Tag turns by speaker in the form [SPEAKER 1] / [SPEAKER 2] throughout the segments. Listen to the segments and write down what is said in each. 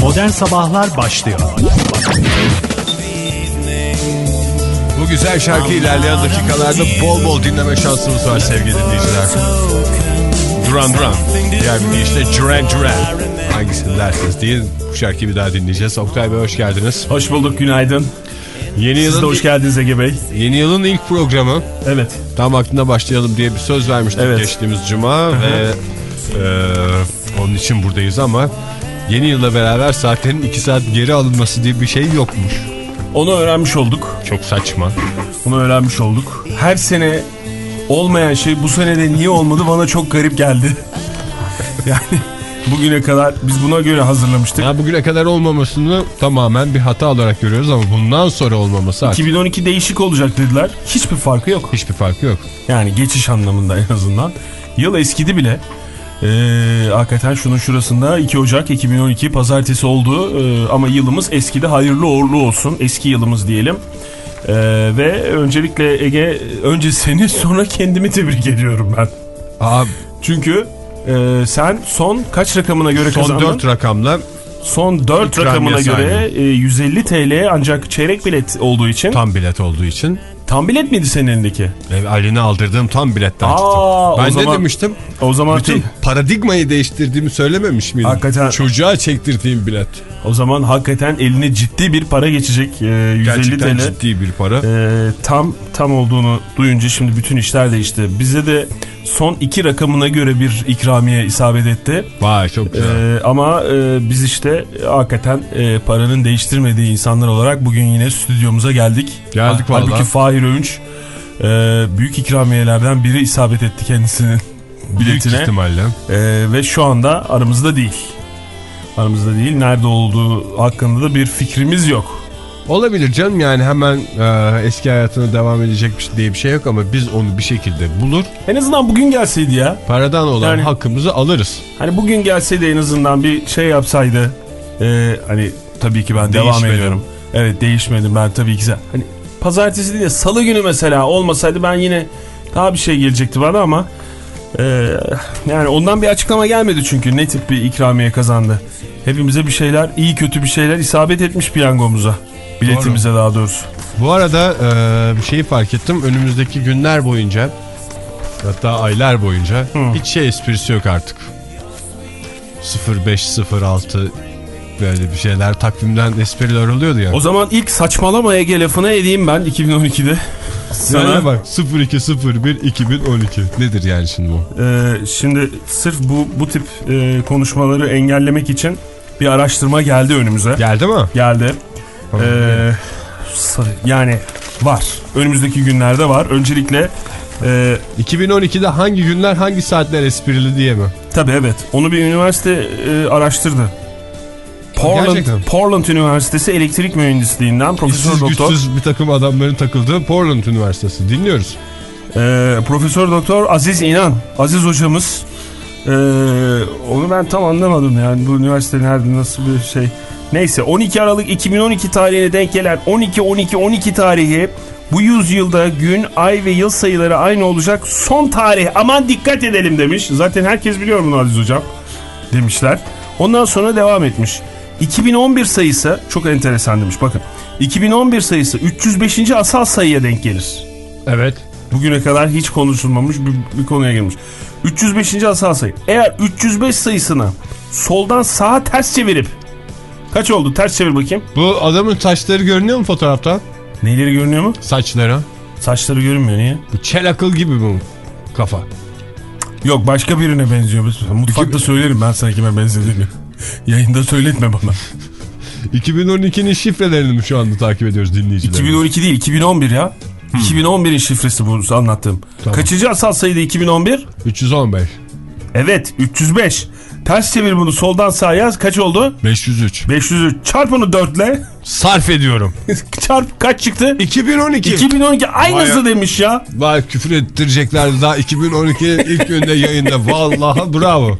[SPEAKER 1] Modern Sabahlar başlıyor.
[SPEAKER 2] Bu güzel şarkı ilerleyen dakikalarda bol bol dinleme şansımız var sevgili dinleyiciler. Duran Duran. Diğer bir deyişle Duran Duran. Hangisini dersiniz diye bu şarkıyı bir daha dinleyeceğiz. Oktay Bey hoş geldiniz.
[SPEAKER 3] Hoş bulduk günaydın.
[SPEAKER 2] Yeni
[SPEAKER 3] Siz de
[SPEAKER 2] yılın,
[SPEAKER 3] hoş geldiniz Ege Bey.
[SPEAKER 2] yeni yılın ilk programı.
[SPEAKER 3] Evet.
[SPEAKER 2] Tam vaktinde başlayalım diye bir söz vermiştik
[SPEAKER 3] Evet.
[SPEAKER 2] geçtiğimiz cuma ve e, onun için buradayız ama yeni yılla beraber saatlerin 2 saat geri alınması diye bir şey yokmuş.
[SPEAKER 3] Onu öğrenmiş olduk.
[SPEAKER 2] Çok saçma.
[SPEAKER 3] Onu öğrenmiş olduk. Her sene olmayan şey bu sene de niye olmadı bana çok garip geldi. yani bugüne kadar biz buna göre hazırlamıştık.
[SPEAKER 2] Ya bugüne kadar olmamasını tamamen bir hata olarak görüyoruz ama bundan sonra olmaması artık
[SPEAKER 3] 2012 değişik olacak dediler. Hiçbir farkı yok.
[SPEAKER 2] hiçbir farkı yok.
[SPEAKER 3] Yani geçiş anlamında en azından. Yıl eskidi bile. Ee, hakikaten şunun şurasında 2 Ocak 2012 pazartesi oldu Ee, ama yılımız eskidi hayırlı uğurlu olsun eski yılımız diyelim. Ee, ve öncelikle Ege önce seni sonra kendimi tebrik ediyorum ben.
[SPEAKER 2] Aa,
[SPEAKER 3] Çünkü e, sen son kaç rakamına göre
[SPEAKER 2] son
[SPEAKER 3] kazandın?
[SPEAKER 2] 4 rakamla
[SPEAKER 3] son 4
[SPEAKER 2] İkramiye
[SPEAKER 3] rakamına göre e, 150 TL ancak çeyrek bilet olduğu için. Tam
[SPEAKER 2] bilet olduğu için
[SPEAKER 3] bilet miydi senin elindeki?
[SPEAKER 2] e, Ali'ne aldırdığım tam biletten
[SPEAKER 3] Aa,
[SPEAKER 2] çıktı.
[SPEAKER 3] o
[SPEAKER 2] Ben
[SPEAKER 3] zaman-
[SPEAKER 2] ne demiştim?
[SPEAKER 3] O zaman
[SPEAKER 2] Bütün paradigmayı değiştirdiğimi söylememiş miydim?
[SPEAKER 3] Hakikaten.
[SPEAKER 2] Çocuğa çektirdiğim bilet.
[SPEAKER 3] O zaman hakikaten eline ciddi bir para geçecek. Ee, 150
[SPEAKER 2] Gerçekten
[SPEAKER 3] TL.
[SPEAKER 2] ciddi bir para.
[SPEAKER 3] Ee, tam tam olduğunu duyunca şimdi bütün işler değişti. Bize de son iki rakamına göre bir ikramiye isabet etti.
[SPEAKER 2] Vay çok güzel.
[SPEAKER 3] Ee, ama e, biz işte e, hakikaten e, paranın değiştirmediği insanlar olarak bugün yine stüdyomuza geldik.
[SPEAKER 2] Geldik
[SPEAKER 3] Ha- Halbuki
[SPEAKER 2] vallahi.
[SPEAKER 3] Fahir Öğünç e, büyük ikramiyelerden biri isabet etti kendisinin
[SPEAKER 2] Büyük
[SPEAKER 3] biletine.
[SPEAKER 2] ihtimalle.
[SPEAKER 3] Ee, ve şu anda aramızda değil. Aramızda değil. Nerede olduğu hakkında da bir fikrimiz yok.
[SPEAKER 2] Olabilir canım yani hemen e, eski hayatına devam edecekmiş diye bir şey yok ama biz onu bir şekilde bulur.
[SPEAKER 3] En azından bugün gelseydi ya.
[SPEAKER 2] Paradan olan
[SPEAKER 3] Yani-
[SPEAKER 2] hakkımızı alırız.
[SPEAKER 3] Hani bugün gelseydi en azından bir şey yapsaydı. Ee, hani tabii ki ben devam ediyorum. Evet değişmedim ben tabii ki. Hani pazartesi değil de salı günü mesela olmasaydı ben yine daha bir şey gelecekti bana ama e, yani ondan bir açıklama gelmedi çünkü ne tip bir ikramiye kazandı. Hepimize bir şeyler iyi kötü bir şeyler isabet etmiş piyangomuza. Biletimize daha doğrusu.
[SPEAKER 2] Bu arada e, bir şeyi fark ettim. Önümüzdeki günler boyunca hatta aylar boyunca hiç şey esprisi yok artık. 0506 böyle bir şeyler takvimden espriler oluyordu ya.
[SPEAKER 3] O zaman ilk saçmalama Ege lafını edeyim ben 2012'de.
[SPEAKER 2] Sana
[SPEAKER 3] Sana
[SPEAKER 2] bak 0201 2012 nedir yani şimdi bu?
[SPEAKER 3] Ee, şimdi sırf bu bu tip e, konuşmaları engellemek için bir araştırma geldi önümüze.
[SPEAKER 2] Geldi mi?
[SPEAKER 3] Geldi. Ee, yani var. Önümüzdeki günlerde var. Öncelikle e,
[SPEAKER 2] 2012'de hangi günler hangi saatler esprili diye mi?
[SPEAKER 3] tabii evet onu bir üniversite e, araştırdı. Portland,
[SPEAKER 2] Gerçekten.
[SPEAKER 3] Portland Üniversitesi Elektrik Mühendisliğinden Profesör
[SPEAKER 2] İşsiz
[SPEAKER 3] Doktor
[SPEAKER 2] güçsüz bir takım adamların takıldığı Portland Üniversitesi dinliyoruz.
[SPEAKER 3] Ee, Profesör Doktor Aziz İnan, Aziz hocamız. Ee, onu ben tam anlamadım yani bu üniversite nerede nasıl bir şey. Neyse 12 Aralık 2012 tarihine denk gelen 12-12-12 tarihi bu yüzyılda gün, ay ve yıl sayıları aynı olacak son tarih. Aman dikkat edelim demiş. Zaten herkes biliyor bunu Aziz hocam demişler. Ondan sonra devam etmiş. 2011 sayısı çok enteresan demiş bakın. 2011 sayısı 305. asal sayıya denk gelir.
[SPEAKER 2] Evet.
[SPEAKER 3] Bugüne kadar hiç konuşulmamış bir, bir konuya girmiş. 305. asal sayı. Eğer 305 sayısını soldan sağa ters çevirip kaç oldu? Ters çevir bakayım.
[SPEAKER 2] Bu adamın saçları görünüyor mu fotoğrafta?
[SPEAKER 3] Neyleri görünüyor mu?
[SPEAKER 2] Saçları.
[SPEAKER 3] Saçları görünmüyor niye?
[SPEAKER 2] Bu çel akıl gibi bu kafa.
[SPEAKER 3] Yok başka birine benziyor. Mutfakta söylerim ben sana kime benzediğini. Yayında söyletme bana.
[SPEAKER 2] 2012'nin şifrelerini mi şu anda takip ediyoruz dinleyicilerimiz?
[SPEAKER 3] 2012 değil 2011 ya. 2011'in şifresi bu anlattığım.
[SPEAKER 2] Tamam.
[SPEAKER 3] Kaçıncı asal sayıydı 2011?
[SPEAKER 2] 315.
[SPEAKER 3] Evet 305. Ters çevir bunu soldan sağa yaz. Kaç oldu?
[SPEAKER 2] 503.
[SPEAKER 3] 503. Çarp onu 4 ile.
[SPEAKER 2] Sarf ediyorum.
[SPEAKER 3] Çarp kaç çıktı?
[SPEAKER 2] 2012.
[SPEAKER 3] 2012 aynısı
[SPEAKER 2] Vay-
[SPEAKER 3] demiş ya.
[SPEAKER 2] Vay küfür ettirecekler daha 2012'nin ilk günde yayında. Vallahi bravo.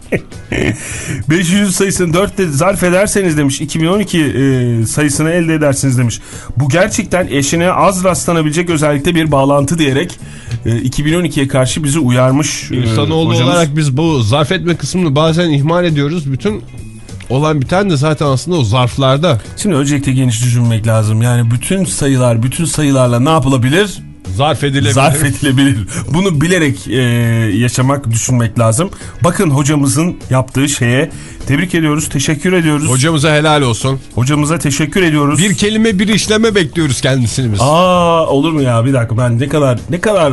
[SPEAKER 3] 500 sayısını 4 de zarf ederseniz demiş 2012 e, sayısını elde edersiniz demiş. Bu gerçekten eşine az rastlanabilecek özellikle bir bağlantı diyerek 2012'ye karşı bizi uyarmış. e,
[SPEAKER 2] İnsanoğlu
[SPEAKER 3] hocamız.
[SPEAKER 2] olarak biz bu zarf etme kısmını bazen ihmal ediyoruz. Bütün olan biten de zaten aslında o zarflarda.
[SPEAKER 3] Şimdi öncelikle geniş düşünmek lazım. Yani bütün sayılar, bütün sayılarla ne yapılabilir?
[SPEAKER 2] Zarf edilebilir.
[SPEAKER 3] Zarf edilebilir. Bunu bilerek e, yaşamak, düşünmek lazım. Bakın hocamızın yaptığı şeye tebrik ediyoruz, teşekkür ediyoruz.
[SPEAKER 2] Hocamıza helal olsun.
[SPEAKER 3] Hocamıza teşekkür ediyoruz.
[SPEAKER 2] Bir kelime bir işleme bekliyoruz kendisini biz.
[SPEAKER 3] Aa olur mu ya bir dakika ben ne kadar ne kadar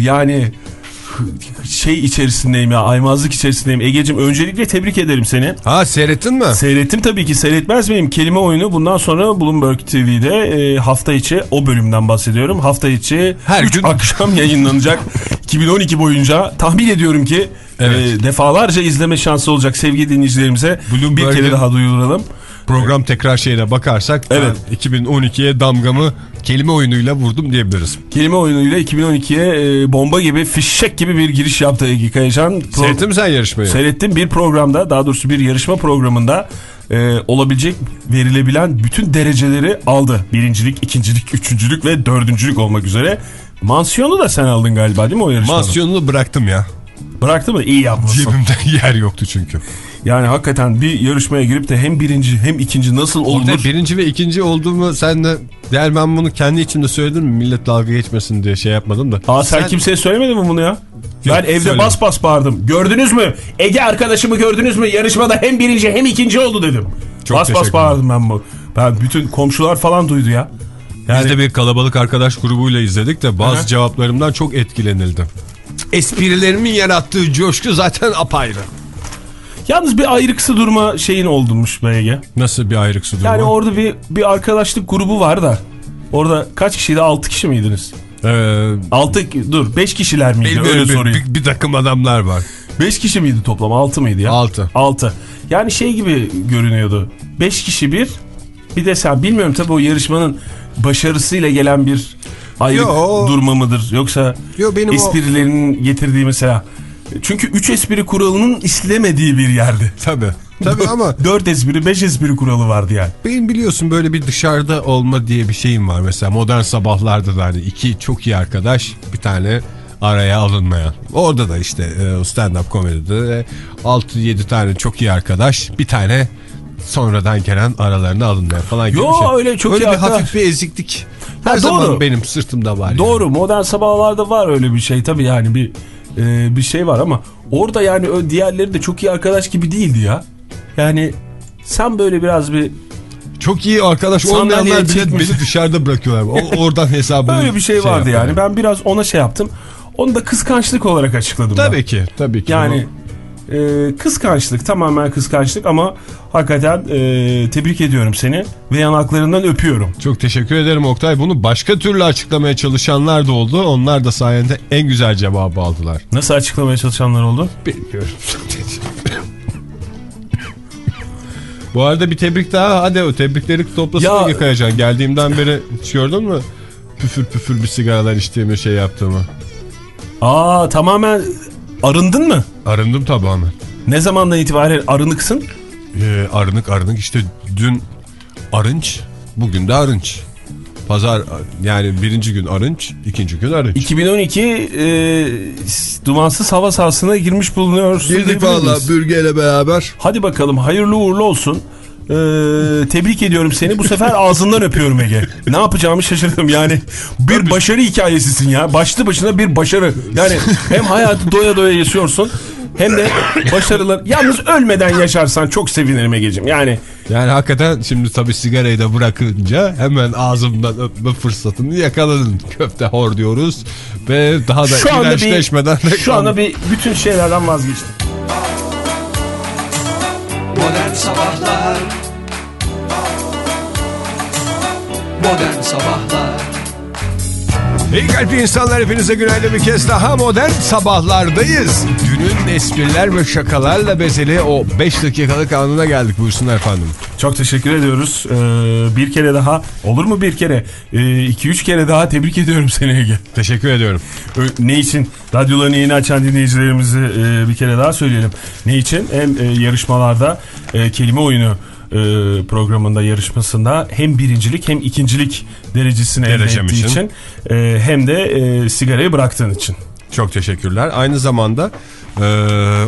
[SPEAKER 3] yani şey içerisindeyim ya aymazlık içerisindeyim. Egeciğim öncelikle tebrik ederim seni.
[SPEAKER 2] Ha seyrettin mi?
[SPEAKER 3] Seyrettim tabii ki seyretmez miyim? Kelime oyunu bundan sonra Bloomberg TV'de e, hafta içi o bölümden bahsediyorum. Hafta içi
[SPEAKER 2] Her gün-
[SPEAKER 3] akşam yayınlanacak 2012 boyunca tahmin ediyorum ki
[SPEAKER 2] Evet.
[SPEAKER 3] e, defalarca izleme şansı olacak sevgili dinleyicilerimize. Bir
[SPEAKER 2] Bloomberg'in-
[SPEAKER 3] kere daha duyuralım.
[SPEAKER 2] Program tekrar şeyine bakarsak
[SPEAKER 3] Evet.
[SPEAKER 2] ben 2012'ye damgamı kelime oyunuyla vurdum diyebiliriz.
[SPEAKER 3] Kelime oyunuyla 2012'ye e, bomba gibi fişek gibi bir giriş yaptı Ege Kayacan. Pro-
[SPEAKER 2] Seyrettin mi sen yarışmayı?
[SPEAKER 3] Seyrettim bir programda daha doğrusu bir yarışma programında e, olabilecek verilebilen bütün dereceleri aldı. Birincilik, ikincilik, üçüncülük ve dördüncülük olmak üzere. Mansiyonu da sen aldın galiba değil mi o yarışmada?
[SPEAKER 2] Mansiyonunu bıraktım ya.
[SPEAKER 3] Bıraktı mı? İyi yapmışsın.
[SPEAKER 2] Cebimde yer yoktu çünkü.
[SPEAKER 3] Yani hakikaten bir yarışmaya girip de hem birinci hem ikinci nasıl olunur?
[SPEAKER 2] Orada birinci ve ikinci olduğumu sen de der ben bunu kendi içimde söyledim mi? Millet dalga geçmesin diye şey yapmadım da.
[SPEAKER 3] Aa sen, kimseye söylemedin mi bunu ya? ben evde
[SPEAKER 2] söylemedim.
[SPEAKER 3] bas bas bağırdım. Gördünüz mü? Ege arkadaşımı gördünüz mü? Yarışmada hem birinci hem ikinci oldu dedim.
[SPEAKER 2] Çok
[SPEAKER 3] bas bas bağırdım ben bu. Ben bütün komşular falan duydu ya. Yani
[SPEAKER 2] Biz de bir kalabalık arkadaş grubuyla izledik de bazı
[SPEAKER 3] Aha.
[SPEAKER 2] cevaplarımdan çok etkilenildim. Esprilerimin yarattığı coşku zaten apayrı.
[SPEAKER 3] Yalnız bir ayrıksı durma şeyin oldurmuş be Ege.
[SPEAKER 2] Nasıl bir ayrıksı durumu?
[SPEAKER 3] Yani orada bir bir arkadaşlık grubu var da. Orada kaç kişiydi? 6 kişi miydiniz?
[SPEAKER 2] Ee,
[SPEAKER 3] 6 dur 5 kişiler miydi?
[SPEAKER 2] benim
[SPEAKER 3] Öyle sorayım.
[SPEAKER 2] bir, bir takım adamlar var.
[SPEAKER 3] 5 kişi miydi toplam? 6 mıydı ya?
[SPEAKER 2] Altı.
[SPEAKER 3] 6. Yani şey gibi görünüyordu. 5 kişi bir bir de sen bilmiyorum tabii o yarışmanın başarısıyla gelen bir ayrık
[SPEAKER 2] Yo.
[SPEAKER 3] durma mıdır? Yoksa
[SPEAKER 2] Yo, benim o-
[SPEAKER 3] esprilerinin getirdiği mesela. Çünkü 3 espri kuralının istemediği bir yerdi.
[SPEAKER 2] Tabii. Tabii ama
[SPEAKER 3] 4 espri 5 espri kuralı vardı yani.
[SPEAKER 2] benim biliyorsun böyle bir dışarıda olma diye bir şeyim var. Mesela modern sabahlarda da hani iki çok iyi arkadaş bir tane araya alınmayan. Orada da işte e, stand-up komedide 6-7 tane çok iyi arkadaş bir tane sonradan gelen aralarına alınmayan falan gibi
[SPEAKER 3] Yo,
[SPEAKER 2] bir şey.
[SPEAKER 3] öyle çok
[SPEAKER 2] öyle
[SPEAKER 3] iyi
[SPEAKER 2] bir
[SPEAKER 3] arkadaş.
[SPEAKER 2] hafif bir eziklik. Her
[SPEAKER 3] Ha,
[SPEAKER 2] zaman
[SPEAKER 3] doğru.
[SPEAKER 2] benim sırtımda var. yani.
[SPEAKER 3] Doğru modern sabahlarda var öyle bir şey tabii yani bir e, bir şey var ama orada yani diğerleri de çok iyi arkadaş gibi değildi ya. Yani sen böyle biraz bir
[SPEAKER 2] Çok iyi arkadaş olmayanlar bile beni dışarıda bırakıyorlar. O, oradan hesabını
[SPEAKER 3] böyle bir şey vardı
[SPEAKER 2] yapıyorum.
[SPEAKER 3] yani. Ben biraz ona şey yaptım. Onu da kıskançlık olarak açıkladım ben.
[SPEAKER 2] Tabii ki. Tabii ki.
[SPEAKER 3] Yani e, kıskançlık tamamen kıskançlık ama hakikaten e, tebrik ediyorum seni ve yanaklarından öpüyorum.
[SPEAKER 2] Çok teşekkür ederim Oktay. Bunu başka türlü açıklamaya çalışanlar da oldu. Onlar da sayende en güzel cevabı aldılar.
[SPEAKER 3] Nasıl açıklamaya çalışanlar oldu?
[SPEAKER 2] Bilmiyorum. Bu arada bir tebrik daha. Hadi o tebrikleri toplasana
[SPEAKER 3] Ya-
[SPEAKER 2] Ege Kayacan. Geldiğimden beri hiç gördün mü? Püfür püfür bir sigaralar içtiğimi şey yaptığımı.
[SPEAKER 3] Aa tamamen arındın mı?
[SPEAKER 2] Arındım tamamen.
[SPEAKER 3] Ne zamandan itibaren arınıksın?
[SPEAKER 2] Ee, arınık arınık işte dün arınç bugün de arınç. Pazar yani birinci gün arınç ikinci gün arınç.
[SPEAKER 3] 2012 e, dumansız hava sahasına girmiş bulunuyoruz.
[SPEAKER 2] Girdik valla bürgeyle beraber.
[SPEAKER 3] Hadi bakalım hayırlı uğurlu olsun. Ee, tebrik ediyorum seni. Bu sefer ağzından öpüyorum Ege. Ne yapacağımı şaşırdım yani. Bir başarı hikayesisin ya. Başlı başına bir başarı. Yani hem hayatı doya doya yaşıyorsun hem de başarılar. Yalnız ölmeden yaşarsan çok sevinirim Ege'ciğim. Yani
[SPEAKER 2] Yani hakikaten şimdi tabii sigarayı da bırakınca hemen ağzımdan öpme fırsatını yakaladın. Köfte hor diyoruz ve daha da
[SPEAKER 3] şu anda bir,
[SPEAKER 2] de
[SPEAKER 3] şu anda bir bütün şeylerden vazgeçtim.
[SPEAKER 4] Modern Sabahlar
[SPEAKER 2] İyi kalpli insanlar hepinize günaydın bir kez daha modern sabahlardayız. Dünün espriler ve şakalarla bezeli o 5 dakikalık anına geldik buyursunlar efendim.
[SPEAKER 3] Çok teşekkür ediyoruz. Ee, bir kere daha olur mu bir kere? 2-3 üç kere daha tebrik ediyorum seni Ege.
[SPEAKER 2] Teşekkür ediyorum.
[SPEAKER 3] Ne için? Radyolarını yeni açan dinleyicilerimizi e, bir kere daha söyleyelim. Ne için? Hem e, yarışmalarda e, kelime oyunu programında yarışmasında hem birincilik hem ikincilik derecesini elde
[SPEAKER 2] Derecem
[SPEAKER 3] ettiği
[SPEAKER 2] için.
[SPEAKER 3] için, e, hem de e, sigarayı bıraktığın için.
[SPEAKER 2] Çok teşekkürler. Aynı zamanda e,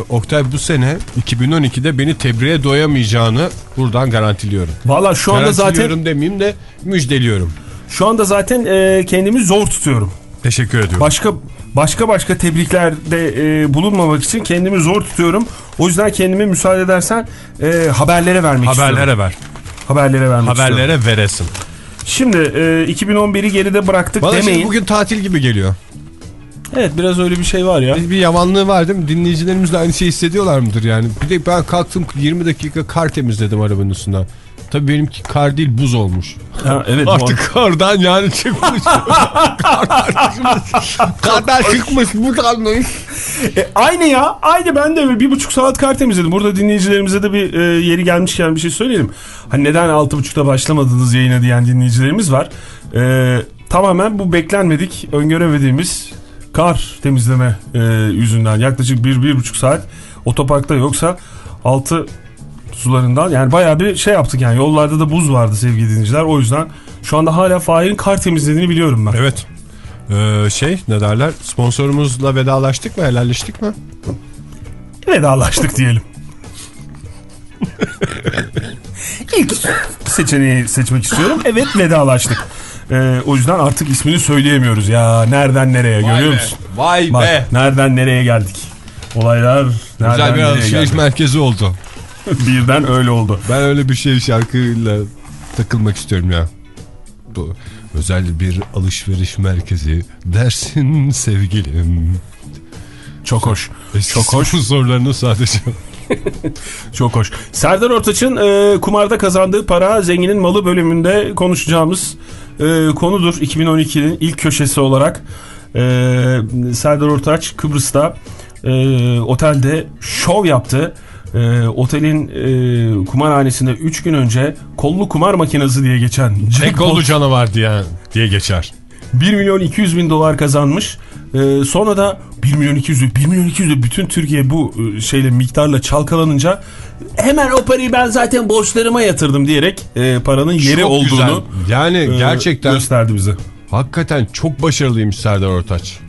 [SPEAKER 2] Oktay bu sene 2012'de beni tebriğe doyamayacağını buradan garantiliyorum.
[SPEAKER 3] Valla şu anda zaten
[SPEAKER 2] Garantiliyorum demeyeyim de müjdeliyorum.
[SPEAKER 3] şu anda zaten e, kendimi zor tutuyorum.
[SPEAKER 2] Teşekkür ediyorum.
[SPEAKER 3] Başka başka başka tebriklerde e, bulunmamak için kendimi zor tutuyorum. O yüzden kendime müsaade edersen e, haberlere vermek istiyorum.
[SPEAKER 2] Haberlere ver.
[SPEAKER 3] Haberlere vermek istiyorum.
[SPEAKER 2] Haberlere veresin.
[SPEAKER 3] Şimdi e, 2011'i geride bıraktık
[SPEAKER 2] Bana
[SPEAKER 3] demeyin.
[SPEAKER 2] bugün tatil gibi geliyor.
[SPEAKER 3] Evet biraz öyle bir şey var ya.
[SPEAKER 2] Bir yavanlığı var değil mi? Dinleyicilerimiz de aynı şeyi hissediyorlar mıdır yani? Bir de ben kalktım 20 dakika kar temizledim arabanın üstünden. Tabii benimki kar değil buz olmuş.
[SPEAKER 3] Ha, evet.
[SPEAKER 2] Artık kardan yani çıkmış. kardan çıkmış. Çıkmış buradan.
[SPEAKER 3] E, aynı ya. Aynı ben de bir buçuk saat kar temizledim. Burada dinleyicilerimize de bir e, yeri gelmişken bir şey söyleyelim. Hani neden altı buçukta başlamadınız yayına diyen dinleyicilerimiz var. E, tamamen bu beklenmedik, öngöremediğimiz kar temizleme e, yüzünden yaklaşık bir, bir buçuk saat otoparkta yoksa altı sularından yani bayağı bir şey yaptık yani yollarda da buz vardı sevgili dinleyiciler o yüzden şu anda hala Fahir'in kar temizlediğini biliyorum ben.
[SPEAKER 2] Evet. Ee, şey ne derler sponsorumuzla vedalaştık mı helalleştik mi?
[SPEAKER 3] Vedalaştık diyelim. İlk seçeneği seçmek istiyorum. Evet vedalaştık. Ee, o yüzden artık ismini söyleyemiyoruz ya. Nereden nereye görüyor musun?
[SPEAKER 2] Vay
[SPEAKER 3] Bak
[SPEAKER 2] be.
[SPEAKER 3] nereden nereye geldik. Olaylar nereden
[SPEAKER 2] Güzel bir
[SPEAKER 3] nereye
[SPEAKER 2] alışveriş merkezi oldu.
[SPEAKER 3] Birden öyle oldu.
[SPEAKER 2] Ben öyle bir şey şarkıyla takılmak istiyorum ya. Bu özel bir alışveriş merkezi dersin sevgilim.
[SPEAKER 3] Çok hoş.
[SPEAKER 2] Çok hoş. Sorularını sadece.
[SPEAKER 3] Çok hoş. Serdar Ortaç'ın e, kumarda kazandığı para zenginin malı bölümünde konuşacağımız e, konudur. 2012'nin ilk köşesi olarak e, Serdar Ortaç Kıbrıs'ta e, otelde şov yaptı. E, otelin e, kumarhanesinde 3 gün önce kollu kumar makinesi diye geçen
[SPEAKER 2] Tek oldu canavar diye, diye geçer.
[SPEAKER 3] 1 milyon 200 bin dolar kazanmış. Ee, sonra da 1 milyon 200 bin, 1 milyon 200 bin bütün Türkiye bu e, şeyle miktarla çalkalanınca hemen o parayı ben zaten borçlarıma yatırdım diyerek e, paranın yeri
[SPEAKER 2] Çok
[SPEAKER 3] olduğunu
[SPEAKER 2] güzel. Yani
[SPEAKER 3] e,
[SPEAKER 2] gerçekten
[SPEAKER 3] gösterdi bize.
[SPEAKER 2] hakikaten çok başarılıymış Serdar Ortaç.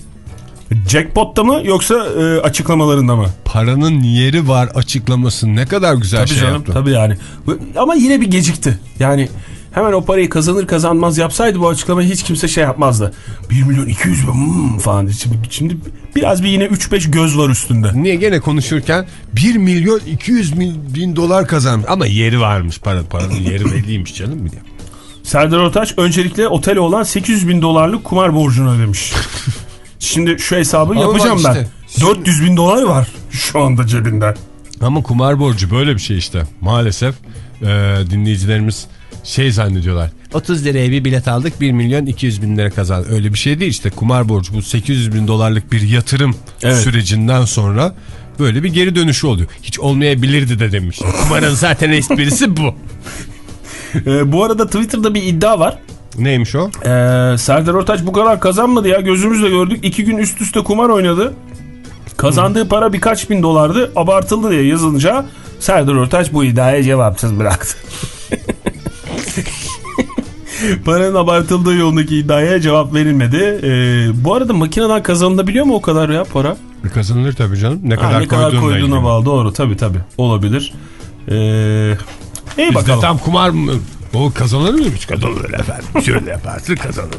[SPEAKER 3] Jackpot'ta mı yoksa e, açıklamalarında mı?
[SPEAKER 2] Paranın yeri var açıklaması ne kadar güzel
[SPEAKER 3] Tabii
[SPEAKER 2] şey
[SPEAKER 3] canım
[SPEAKER 2] yaptı.
[SPEAKER 3] tabii yani. Ama yine bir gecikti. Yani hemen o parayı kazanır kazanmaz yapsaydı bu açıklamayı hiç kimse şey yapmazdı. 1 milyon 200 bin hmm, falan. Şimdi, şimdi biraz bir yine 3-5 göz var üstünde.
[SPEAKER 2] Niye gene konuşurken 1 milyon 200 bin, bin dolar kazanmış ama yeri varmış para paranın yeri belliymiş canım de.
[SPEAKER 3] Serdar Ortaç öncelikle otele olan 800 bin dolarlık kumar borcunu ödemiş. Şimdi şu hesabı
[SPEAKER 2] Ama
[SPEAKER 3] yapacağım
[SPEAKER 2] bak
[SPEAKER 3] ben.
[SPEAKER 2] işte,
[SPEAKER 3] 400 bin dolar var şu anda cebinden.
[SPEAKER 2] Ama kumar borcu böyle bir şey işte maalesef e, dinleyicilerimiz şey zannediyorlar. 30 liraya bir bilet aldık 1 milyon 200 bin lira kazandık. Öyle bir şey değil işte kumar borcu bu 800 bin dolarlık bir yatırım
[SPEAKER 3] Evet.
[SPEAKER 2] sürecinden sonra böyle bir geri dönüşü oluyor. Hiç olmayabilirdi de demiş. Kumarın zaten esprisi bu.
[SPEAKER 3] Ee, bu arada Twitter'da bir iddia var.
[SPEAKER 2] Neymiş o?
[SPEAKER 3] Ee, Serdar Ortaç bu kadar kazanmadı ya gözümüzle gördük. İki gün üst üste kumar oynadı. Kazandığı para birkaç bin dolardı. Abartıldı diye yazılınca Serdar Ortaç bu iddiaya cevapsız bıraktı. Paranın abartıldığı yolundaki iddiaya cevap verilmedi. Ee, bu arada makineden kazanılabiliyor mu o kadar ya para?
[SPEAKER 2] Kazanılır tabii canım. Ne
[SPEAKER 3] Ha,
[SPEAKER 2] kadar,
[SPEAKER 3] ne kadar koyduğuna
[SPEAKER 2] ilgili.
[SPEAKER 3] bağlı. Doğru tabii tabii. Olabilir. Ee, iyi
[SPEAKER 2] Biz
[SPEAKER 3] bakalım.
[SPEAKER 2] tam kumar mı? O kazanır mıymış? Kazanılır efendim. Şöyle yaparsın kazanılır.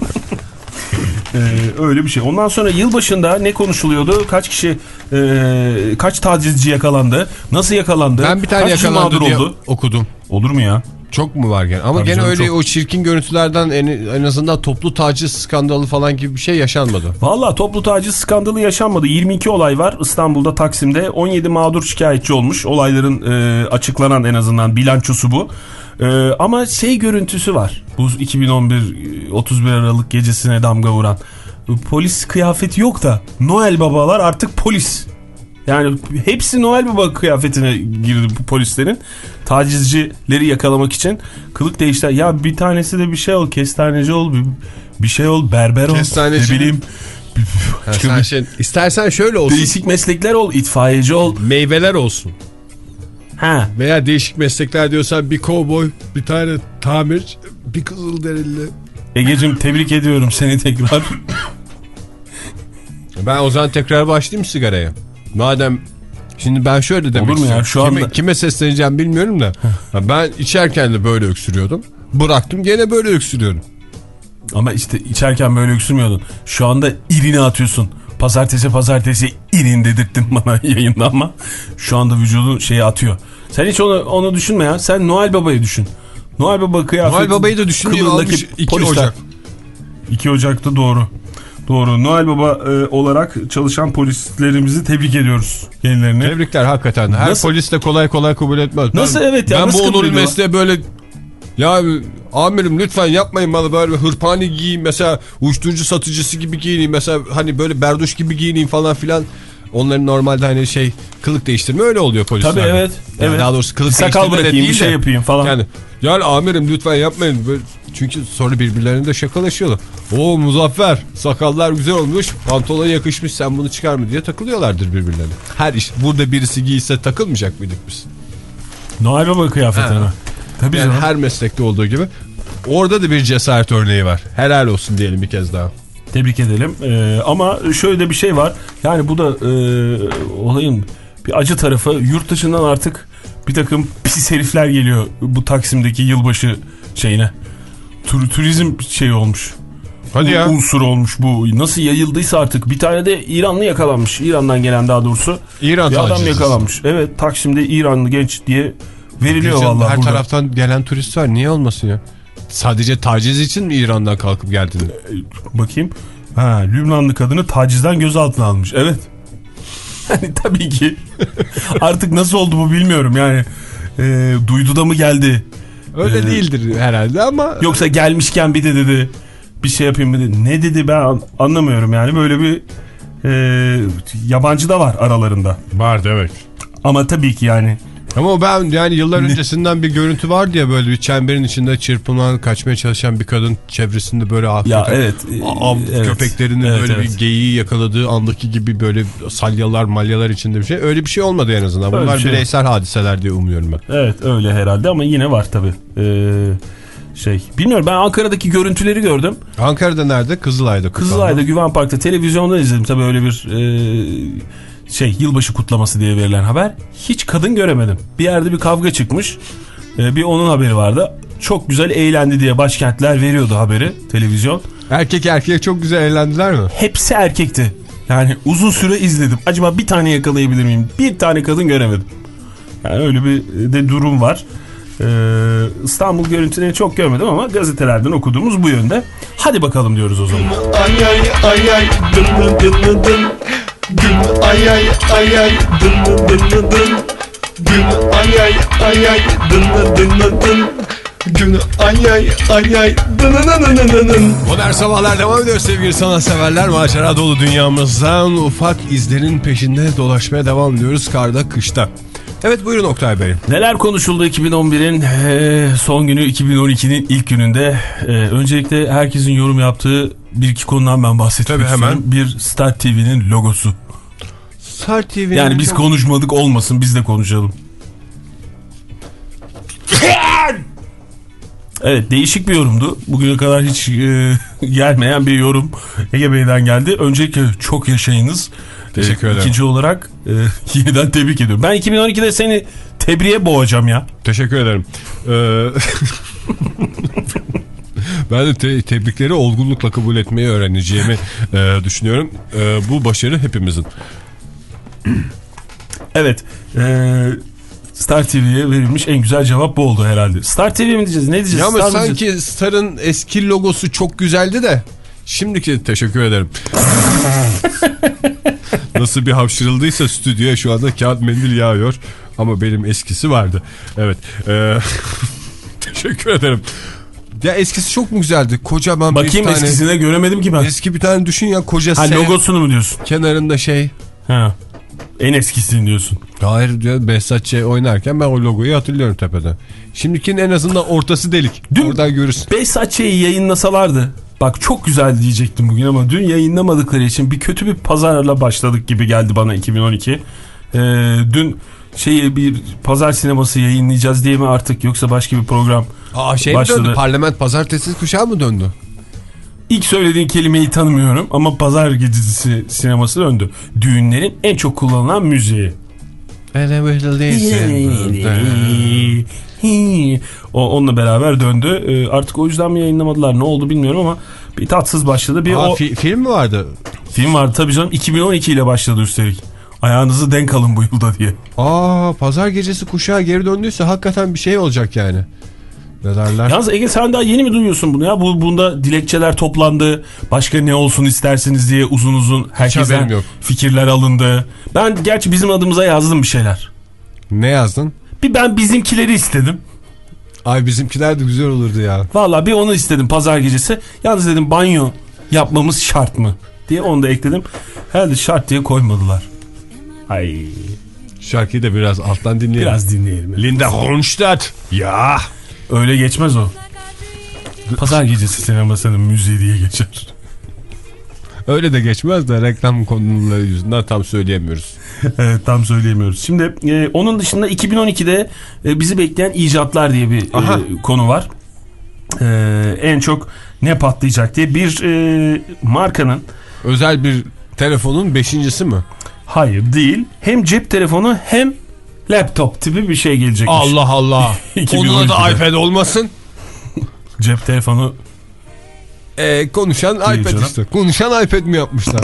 [SPEAKER 3] Ee, öyle bir şey. Ondan sonra yılbaşında ne konuşuluyordu? Kaç kişi e, kaç tacizci yakalandı? Nasıl yakalandı?
[SPEAKER 2] Ben bir tane
[SPEAKER 3] kaç kişi
[SPEAKER 2] yakalandı diye
[SPEAKER 3] oldu?
[SPEAKER 2] okudum.
[SPEAKER 3] Olur mu ya?
[SPEAKER 2] Çok mu var gene? Ama
[SPEAKER 3] Tabii
[SPEAKER 2] gene öyle
[SPEAKER 3] çok.
[SPEAKER 2] o çirkin görüntülerden en, en azından toplu taciz skandalı falan gibi bir şey yaşanmadı.
[SPEAKER 3] Valla toplu taciz skandalı yaşanmadı. 22 olay var İstanbul'da Taksim'de. 17 mağdur şikayetçi olmuş. Olayların e, açıklanan en azından bilançosu bu. E, ama şey görüntüsü var. Bu 2011 e, 31 Aralık gecesine damga vuran. E, Polis kıyafeti yok da Noel babalar artık polis. Yani hepsi Noel Baba kıyafetine girdi bu polislerin. Tacizcileri yakalamak için kılık değiştiler. Ya bir tanesi de bir şey ol, kestaneci ol, bir, bir şey ol, berber ol.
[SPEAKER 2] Kestaneci
[SPEAKER 3] Ne bileyim.
[SPEAKER 2] Ha, sen şey, istersen şöyle olsun.
[SPEAKER 3] Değişik meslekler ol, itfaiyeci ol.
[SPEAKER 2] Meyveler olsun.
[SPEAKER 3] Ha.
[SPEAKER 2] Veya değişik meslekler diyorsan bir kovboy, bir tane tamir, bir kızıl derili.
[SPEAKER 3] Egeciğim tebrik ediyorum seni tekrar.
[SPEAKER 2] Ben o zaman tekrar başlayayım sigaraya. Madem şimdi ben şöyle demek
[SPEAKER 3] Olur mu ya? Şu
[SPEAKER 2] kime,
[SPEAKER 3] anda-
[SPEAKER 2] kime sesleneceğim bilmiyorum da. Ben içerken de böyle öksürüyordum. Bıraktım gene böyle öksürüyorum.
[SPEAKER 3] Ama işte içerken böyle öksürmüyordun. Şu anda irini atıyorsun. Pazartesi pazartesi irin dedirttin bana yayında ama şu anda vücudun şeyi atıyor. Sen hiç onu, onu düşünme ya. Sen Noel Baba'yı düşün. Noel Baba kıyafeti.
[SPEAKER 2] Noel Baba'yı da almış 2
[SPEAKER 3] polisler.
[SPEAKER 2] Ocak.
[SPEAKER 3] 2 Ocak'ta doğru. Doğru. Noel Baba e, olarak çalışan polislerimizi tebrik ediyoruz kendilerini.
[SPEAKER 2] Tebrikler hakikaten. Her
[SPEAKER 3] Nasıl-
[SPEAKER 2] polis de kolay kolay kabul etmez.
[SPEAKER 3] Nasıl
[SPEAKER 2] ben,
[SPEAKER 3] evet ya,
[SPEAKER 2] Ben bu onurlu mesleğe böyle ya amirim lütfen yapmayın bana böyle hırpani giyeyim mesela uyuşturucu satıcısı gibi giyineyim mesela hani böyle berduş gibi giyineyim falan filan. Onların normalde hani şey kılık değiştirme öyle oluyor polislerde.
[SPEAKER 3] Tabii evet.
[SPEAKER 2] Yani
[SPEAKER 3] evet.
[SPEAKER 2] Daha doğrusu kılık
[SPEAKER 3] Sakal
[SPEAKER 2] değiştirme de
[SPEAKER 3] bırakayım bir şey
[SPEAKER 2] de.
[SPEAKER 3] yapayım falan.
[SPEAKER 2] Yani yani amirim lütfen yapmayın. Böyle, çünkü sonra birbirlerinde şakalaşıyorlar. O Muzaffer sakallar güzel olmuş pantolon yakışmış sen bunu çıkar mı diye takılıyorlardır birbirlerine. Her iş burada birisi giyse takılmayacak mıydık biz?
[SPEAKER 3] Noel Baba kıyafetine. Tabii
[SPEAKER 2] Yani
[SPEAKER 3] canım.
[SPEAKER 2] her meslekte olduğu gibi. Orada da bir cesaret örneği var. Helal olsun diyelim bir kez daha.
[SPEAKER 3] Tebrik edelim. Ee, ama şöyle bir şey var. Yani bu da e, olayın bir acı tarafı. Yurt dışından artık bir takım pis herifler geliyor bu Taksim'deki yılbaşı şeyine. Tur, turizm şey olmuş.
[SPEAKER 2] Hadi ya.
[SPEAKER 3] Unsur olmuş bu. Nasıl yayıldıysa artık. Bir tane de İranlı yakalanmış. İran'dan gelen daha doğrusu.
[SPEAKER 2] İran
[SPEAKER 3] bir adam yakalanmış. Evet Taksim'de İranlı genç diye veriliyor vallahi
[SPEAKER 2] Her
[SPEAKER 3] burada.
[SPEAKER 2] taraftan gelen turist var. Niye olmasın ya? Sadece taciz için mi İran'dan kalkıp geldin?
[SPEAKER 3] Bakayım. Ha, Lübnanlı kadını tacizden gözaltına almış. Evet. Yani tabii ki. Artık nasıl oldu bu bilmiyorum yani. E, duydu da mı geldi?
[SPEAKER 2] Öyle
[SPEAKER 3] Ee,
[SPEAKER 2] değildir herhalde ama
[SPEAKER 3] Yoksa gelmişken bir de dedi bir şey yapayım mı dedi. Ne dedi ben an- anlamıyorum yani. Böyle bir e, yabancı da var aralarında.
[SPEAKER 2] vardı evet.
[SPEAKER 3] Ama tabii ki yani.
[SPEAKER 2] Ama ben yani yıllar öncesinden bir görüntü var diye böyle bir çemberin içinde çırpınan kaçmaya çalışan bir kadın çevresinde böyle
[SPEAKER 3] Ya
[SPEAKER 2] hakikaten
[SPEAKER 3] evet. e,
[SPEAKER 2] av
[SPEAKER 3] evet.
[SPEAKER 2] köpeklerinin
[SPEAKER 3] Evet,
[SPEAKER 2] böyle
[SPEAKER 3] evet.
[SPEAKER 2] bir geyiği yakaladığı andaki gibi böyle salyalar malyalar içinde bir şey. Öyle bir şey olmadı en azından.
[SPEAKER 3] Öyle
[SPEAKER 2] Bunlar
[SPEAKER 3] şey
[SPEAKER 2] bireysel hadiseler diye umuyorum ben.
[SPEAKER 3] Evet öyle herhalde ama yine var tabii. Ee, şey bilmiyorum ben Ankara'daki görüntüleri gördüm.
[SPEAKER 2] Ankara'da nerede? Kızılay'da.
[SPEAKER 3] Kızılay'da Güven Park'ta televizyonda izledim tabii öyle bir e, şey yılbaşı kutlaması diye verilen haber. Hiç kadın göremedim. Bir yerde bir kavga çıkmış. E, bir onun haberi vardı. Çok güzel eğlendi diye başkentler veriyordu haberi televizyon.
[SPEAKER 2] Erkek erkeğe çok güzel eğlendiler mi?
[SPEAKER 3] Hepsi erkekti. Yani uzun süre izledim. Acaba bir tane yakalayabilir miyim? Bir tane kadın göremedim. Yani öyle bir de durum var. Ee, İstanbul görüntülerini çok görmedim ama gazetelerden okuduğumuz bu yönde. Hadi bakalım diyoruz o zaman.
[SPEAKER 5] Ay ay ay ay dın dın dın dın dın ay ay ay ay dın dın dın Gün ay ay ay ay dın dın dın Gün ay ay ay ay dın dın dın dın
[SPEAKER 2] Modern Sabahlar devam ediyor sevgili sanatseverler. Macera dolu dünyamızdan ufak izlerin peşinde dolaşmaya devam ediyoruz karda kışta. Evet buyurun Oktay Bey.
[SPEAKER 3] Neler konuşuldu 2011'in eee, son günü 2012'nin ilk gününde. Eee, öncelikle herkesin yorum yaptığı bir iki konudan ben bahsetmek
[SPEAKER 2] Tabii, hemen.
[SPEAKER 3] istiyorum. Bir Star TV'nin logosu.
[SPEAKER 2] Star TV.
[SPEAKER 3] Yani biz konuşmadık olmasın biz de konuşalım. Evet değişik bir yorumdu. Bugüne kadar hiç e, gelmeyen bir yorum Ege Bey'den geldi. Öncelikle çok yaşayınız.
[SPEAKER 2] Teşekkür
[SPEAKER 3] E,
[SPEAKER 2] ederim.
[SPEAKER 3] İkinci olarak e, yeniden tebrik ediyorum. Ben 2012'de seni tebriğe boğacağım ya.
[SPEAKER 2] Teşekkür ederim. Ee, ben de te- tebrikleri olgunlukla kabul etmeyi öğreneceğimi e, düşünüyorum. E, bu başarı hepimizin.
[SPEAKER 3] Evet. e, Star TV'ye verilmiş en güzel cevap bu oldu herhalde. Star TV mi diyeceğiz? Ne diyeceğiz?
[SPEAKER 2] Ya ama
[SPEAKER 3] Star mı diyeceğiz?
[SPEAKER 2] sanki Star'ın eski logosu çok güzeldi de. Şimdiki teşekkür ederim. Nasıl bir hapşırıldıysa stüdyoya şu anda kağıt mendil yağıyor. Ama benim eskisi vardı. Evet. Ee, teşekkür ederim. Ya eskisi çok mu güzeldi? Kocaman
[SPEAKER 3] Bakayım
[SPEAKER 2] bir tane.
[SPEAKER 3] eskisine göremedim ki ben.
[SPEAKER 2] Eski bir tane düşün ya koca
[SPEAKER 3] Ha logosunu mu diyorsun?
[SPEAKER 2] Kenarında şey.
[SPEAKER 3] Ha. En eskisini diyorsun.
[SPEAKER 2] Hayır diyor Behzat Ç. oynarken ben o logoyu hatırlıyorum tepeden. Şimdikinin en azından ortası delik.
[SPEAKER 3] Dün-
[SPEAKER 2] Oradan görürsün.
[SPEAKER 3] Behzatçı'yı yayınlasalardı bak çok güzel diyecektim bugün ama dün yayınlamadıkları için bir kötü bir pazarla başladık gibi geldi bana 2012. Ee, dün şeyi bir pazar sineması yayınlayacağız diye mi artık yoksa başka bir program
[SPEAKER 2] Aa şey
[SPEAKER 3] Başladı.
[SPEAKER 2] döndü? Parlament pazartesi kuşağı mı döndü?
[SPEAKER 3] İlk söylediğin kelimeyi tanımıyorum ama pazar gecesi sineması döndü. Düğünlerin en çok kullanılan müziği. O onunla beraber döndü. Ee, artık o yüzden mi yayınlamadılar ne oldu bilmiyorum ama bir tatsız başladı. Bir
[SPEAKER 2] Aa,
[SPEAKER 3] o
[SPEAKER 2] fi- film mi vardı?
[SPEAKER 3] film vardı tabii canım 2012 ile başladı üstelik. Ayağınızı denk alın bu yılda diye.
[SPEAKER 2] Aa pazar gecesi kuşağı geri döndüyse hakikaten bir şey olacak yani. Ne derler?
[SPEAKER 3] Yalnız Ege sen daha yeni mi duyuyorsun bunu ya? Bu, bunda dilekçeler toplandı. Başka ne olsun istersiniz diye uzun uzun herkesten fikirler alındı. Ben gerçi bizim adımıza yazdım bir şeyler.
[SPEAKER 2] Ne yazdın?
[SPEAKER 3] Bir ben bizimkileri istedim.
[SPEAKER 2] Ay bizimkiler de güzel olurdu ya.
[SPEAKER 3] Valla bir onu istedim pazar gecesi. Yalnız dedim banyo yapmamız şart mı? diye onu da ekledim. Herhalde şart diye koymadılar. Ay
[SPEAKER 2] Şarkıyı da biraz alttan dinleyelim.
[SPEAKER 3] biraz dinleyelim.
[SPEAKER 2] Linda Ronstadt. Ya.
[SPEAKER 3] Öyle geçmez o. Pazar gecesi sinemasının müziği diye geçer.
[SPEAKER 2] Öyle de geçmez de reklam konuları yüzünden tam söyleyemiyoruz.
[SPEAKER 3] evet tam söyleyemiyoruz. Şimdi e, onun dışında 2012'de e, bizi bekleyen icatlar diye bir
[SPEAKER 2] Aha.
[SPEAKER 3] e, konu var. E, en çok ne patlayacak diye bir e, markanın
[SPEAKER 2] Özel bir telefonun beşincisi mi?
[SPEAKER 3] hayır değil hem cep telefonu hem laptop tipi bir şey gelecekmiş.
[SPEAKER 2] Allah Allah.
[SPEAKER 3] 2012'de.
[SPEAKER 2] Onunla da iPad olmasın.
[SPEAKER 3] Cep telefonu
[SPEAKER 2] Ee, konuşan iPad
[SPEAKER 3] canım.
[SPEAKER 2] işte. Konuşan iPad mi yapmışlar?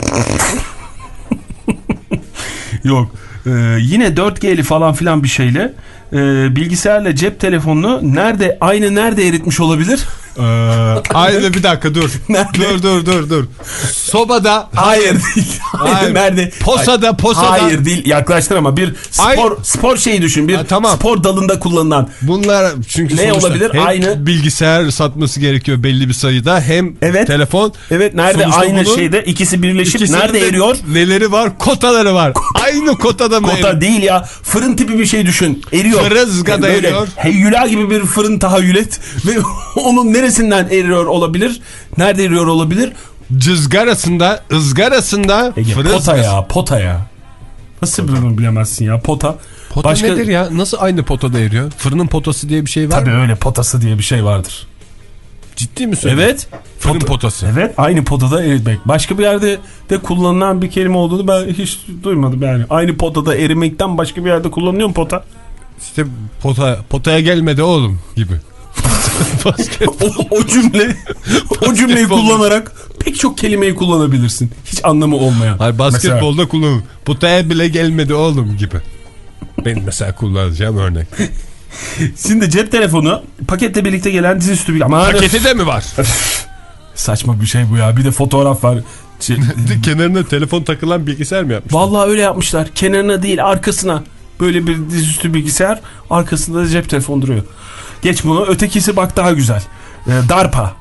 [SPEAKER 3] yok. E, yine 4G'li falan filan bir şeyle e, bilgisayarla cep telefonunu nerede aynı nerede eritmiş olabilir?
[SPEAKER 2] Aynı bir dakika dur. dur dur dur dur. Sobada.
[SPEAKER 3] Hayır değil. Hayır,
[SPEAKER 2] Hayır.
[SPEAKER 3] nerede?
[SPEAKER 2] Posada posada.
[SPEAKER 3] Hayır değil yaklaştır ama bir spor spor şeyi düşün bir
[SPEAKER 2] Ha, tamam.
[SPEAKER 3] spor dalında kullanılan
[SPEAKER 2] Bunlar çünkü
[SPEAKER 3] Ne olabilir?
[SPEAKER 2] hem
[SPEAKER 3] Aynı-
[SPEAKER 2] bilgisayar satması gerekiyor belli bir sayıda hem
[SPEAKER 3] Evet.
[SPEAKER 2] telefon.
[SPEAKER 3] evet nerede
[SPEAKER 2] Sonuçta
[SPEAKER 3] aynı
[SPEAKER 2] bunun
[SPEAKER 3] şeyde ikisi birleşip nerede
[SPEAKER 2] de
[SPEAKER 3] eriyor?
[SPEAKER 2] Neleri var? Kotaları var. Aynı kotada mı?
[SPEAKER 3] Kota değil ya fırın tipi bir şey düşün eriyor.
[SPEAKER 2] Fırın ızgada
[SPEAKER 3] Böyle
[SPEAKER 2] eriyor.
[SPEAKER 3] Heyyula gibi bir fırın tahayyül et ve onun neresinden eriyor olabilir? Nerede eriyor olabilir?
[SPEAKER 2] Cızgarasında, ızgarasında
[SPEAKER 3] Ege,
[SPEAKER 2] fırın
[SPEAKER 3] pota ya pota ya. Nasıl bunu bilemezsin ya pota.
[SPEAKER 2] Pota nedir ya? Nasıl aynı potada eriyor? Fırının potası diye bir şey var
[SPEAKER 3] Tabii
[SPEAKER 2] mı?
[SPEAKER 3] öyle potası diye bir şey vardır.
[SPEAKER 2] Ciddi mi söylüyorsun?
[SPEAKER 3] Evet.
[SPEAKER 2] Fırın
[SPEAKER 3] Pota-
[SPEAKER 2] potası.
[SPEAKER 3] Evet aynı potada eritmek. Başka bir yerde de kullanılan bir kelime olduğunu ben hiç duymadım yani. Aynı potada erimekten başka bir yerde kullanılıyor mu pota?
[SPEAKER 2] İşte pota, potaya gelmedi oğlum gibi.
[SPEAKER 3] O, o cümle o cümleyi kullanarak pek çok kelimeyi kullanabilirsin. Hiç anlamı olmayan.
[SPEAKER 2] Hayır basketbolda kullanılır. Potaya bile gelmedi oğlum gibi. Benim mesela kullanacağım örnek.
[SPEAKER 3] Mesela, şimdi cep telefonu paketle birlikte gelen dizüstü bir ama
[SPEAKER 2] Paketi de mi var?
[SPEAKER 3] saçma bir şey bu ya. Bir de fotoğraf var.
[SPEAKER 2] Kenarına telefon takılan bilgisayar mı yapmış?
[SPEAKER 3] Vallahi öyle yapmışlar. Kenarına değil arkasına. Böyle bir dizüstü bilgisayar. Arkasında da cep telefonu duruyor. Geç bunu. Ötekisi bak daha güzel. Ee, DARPA.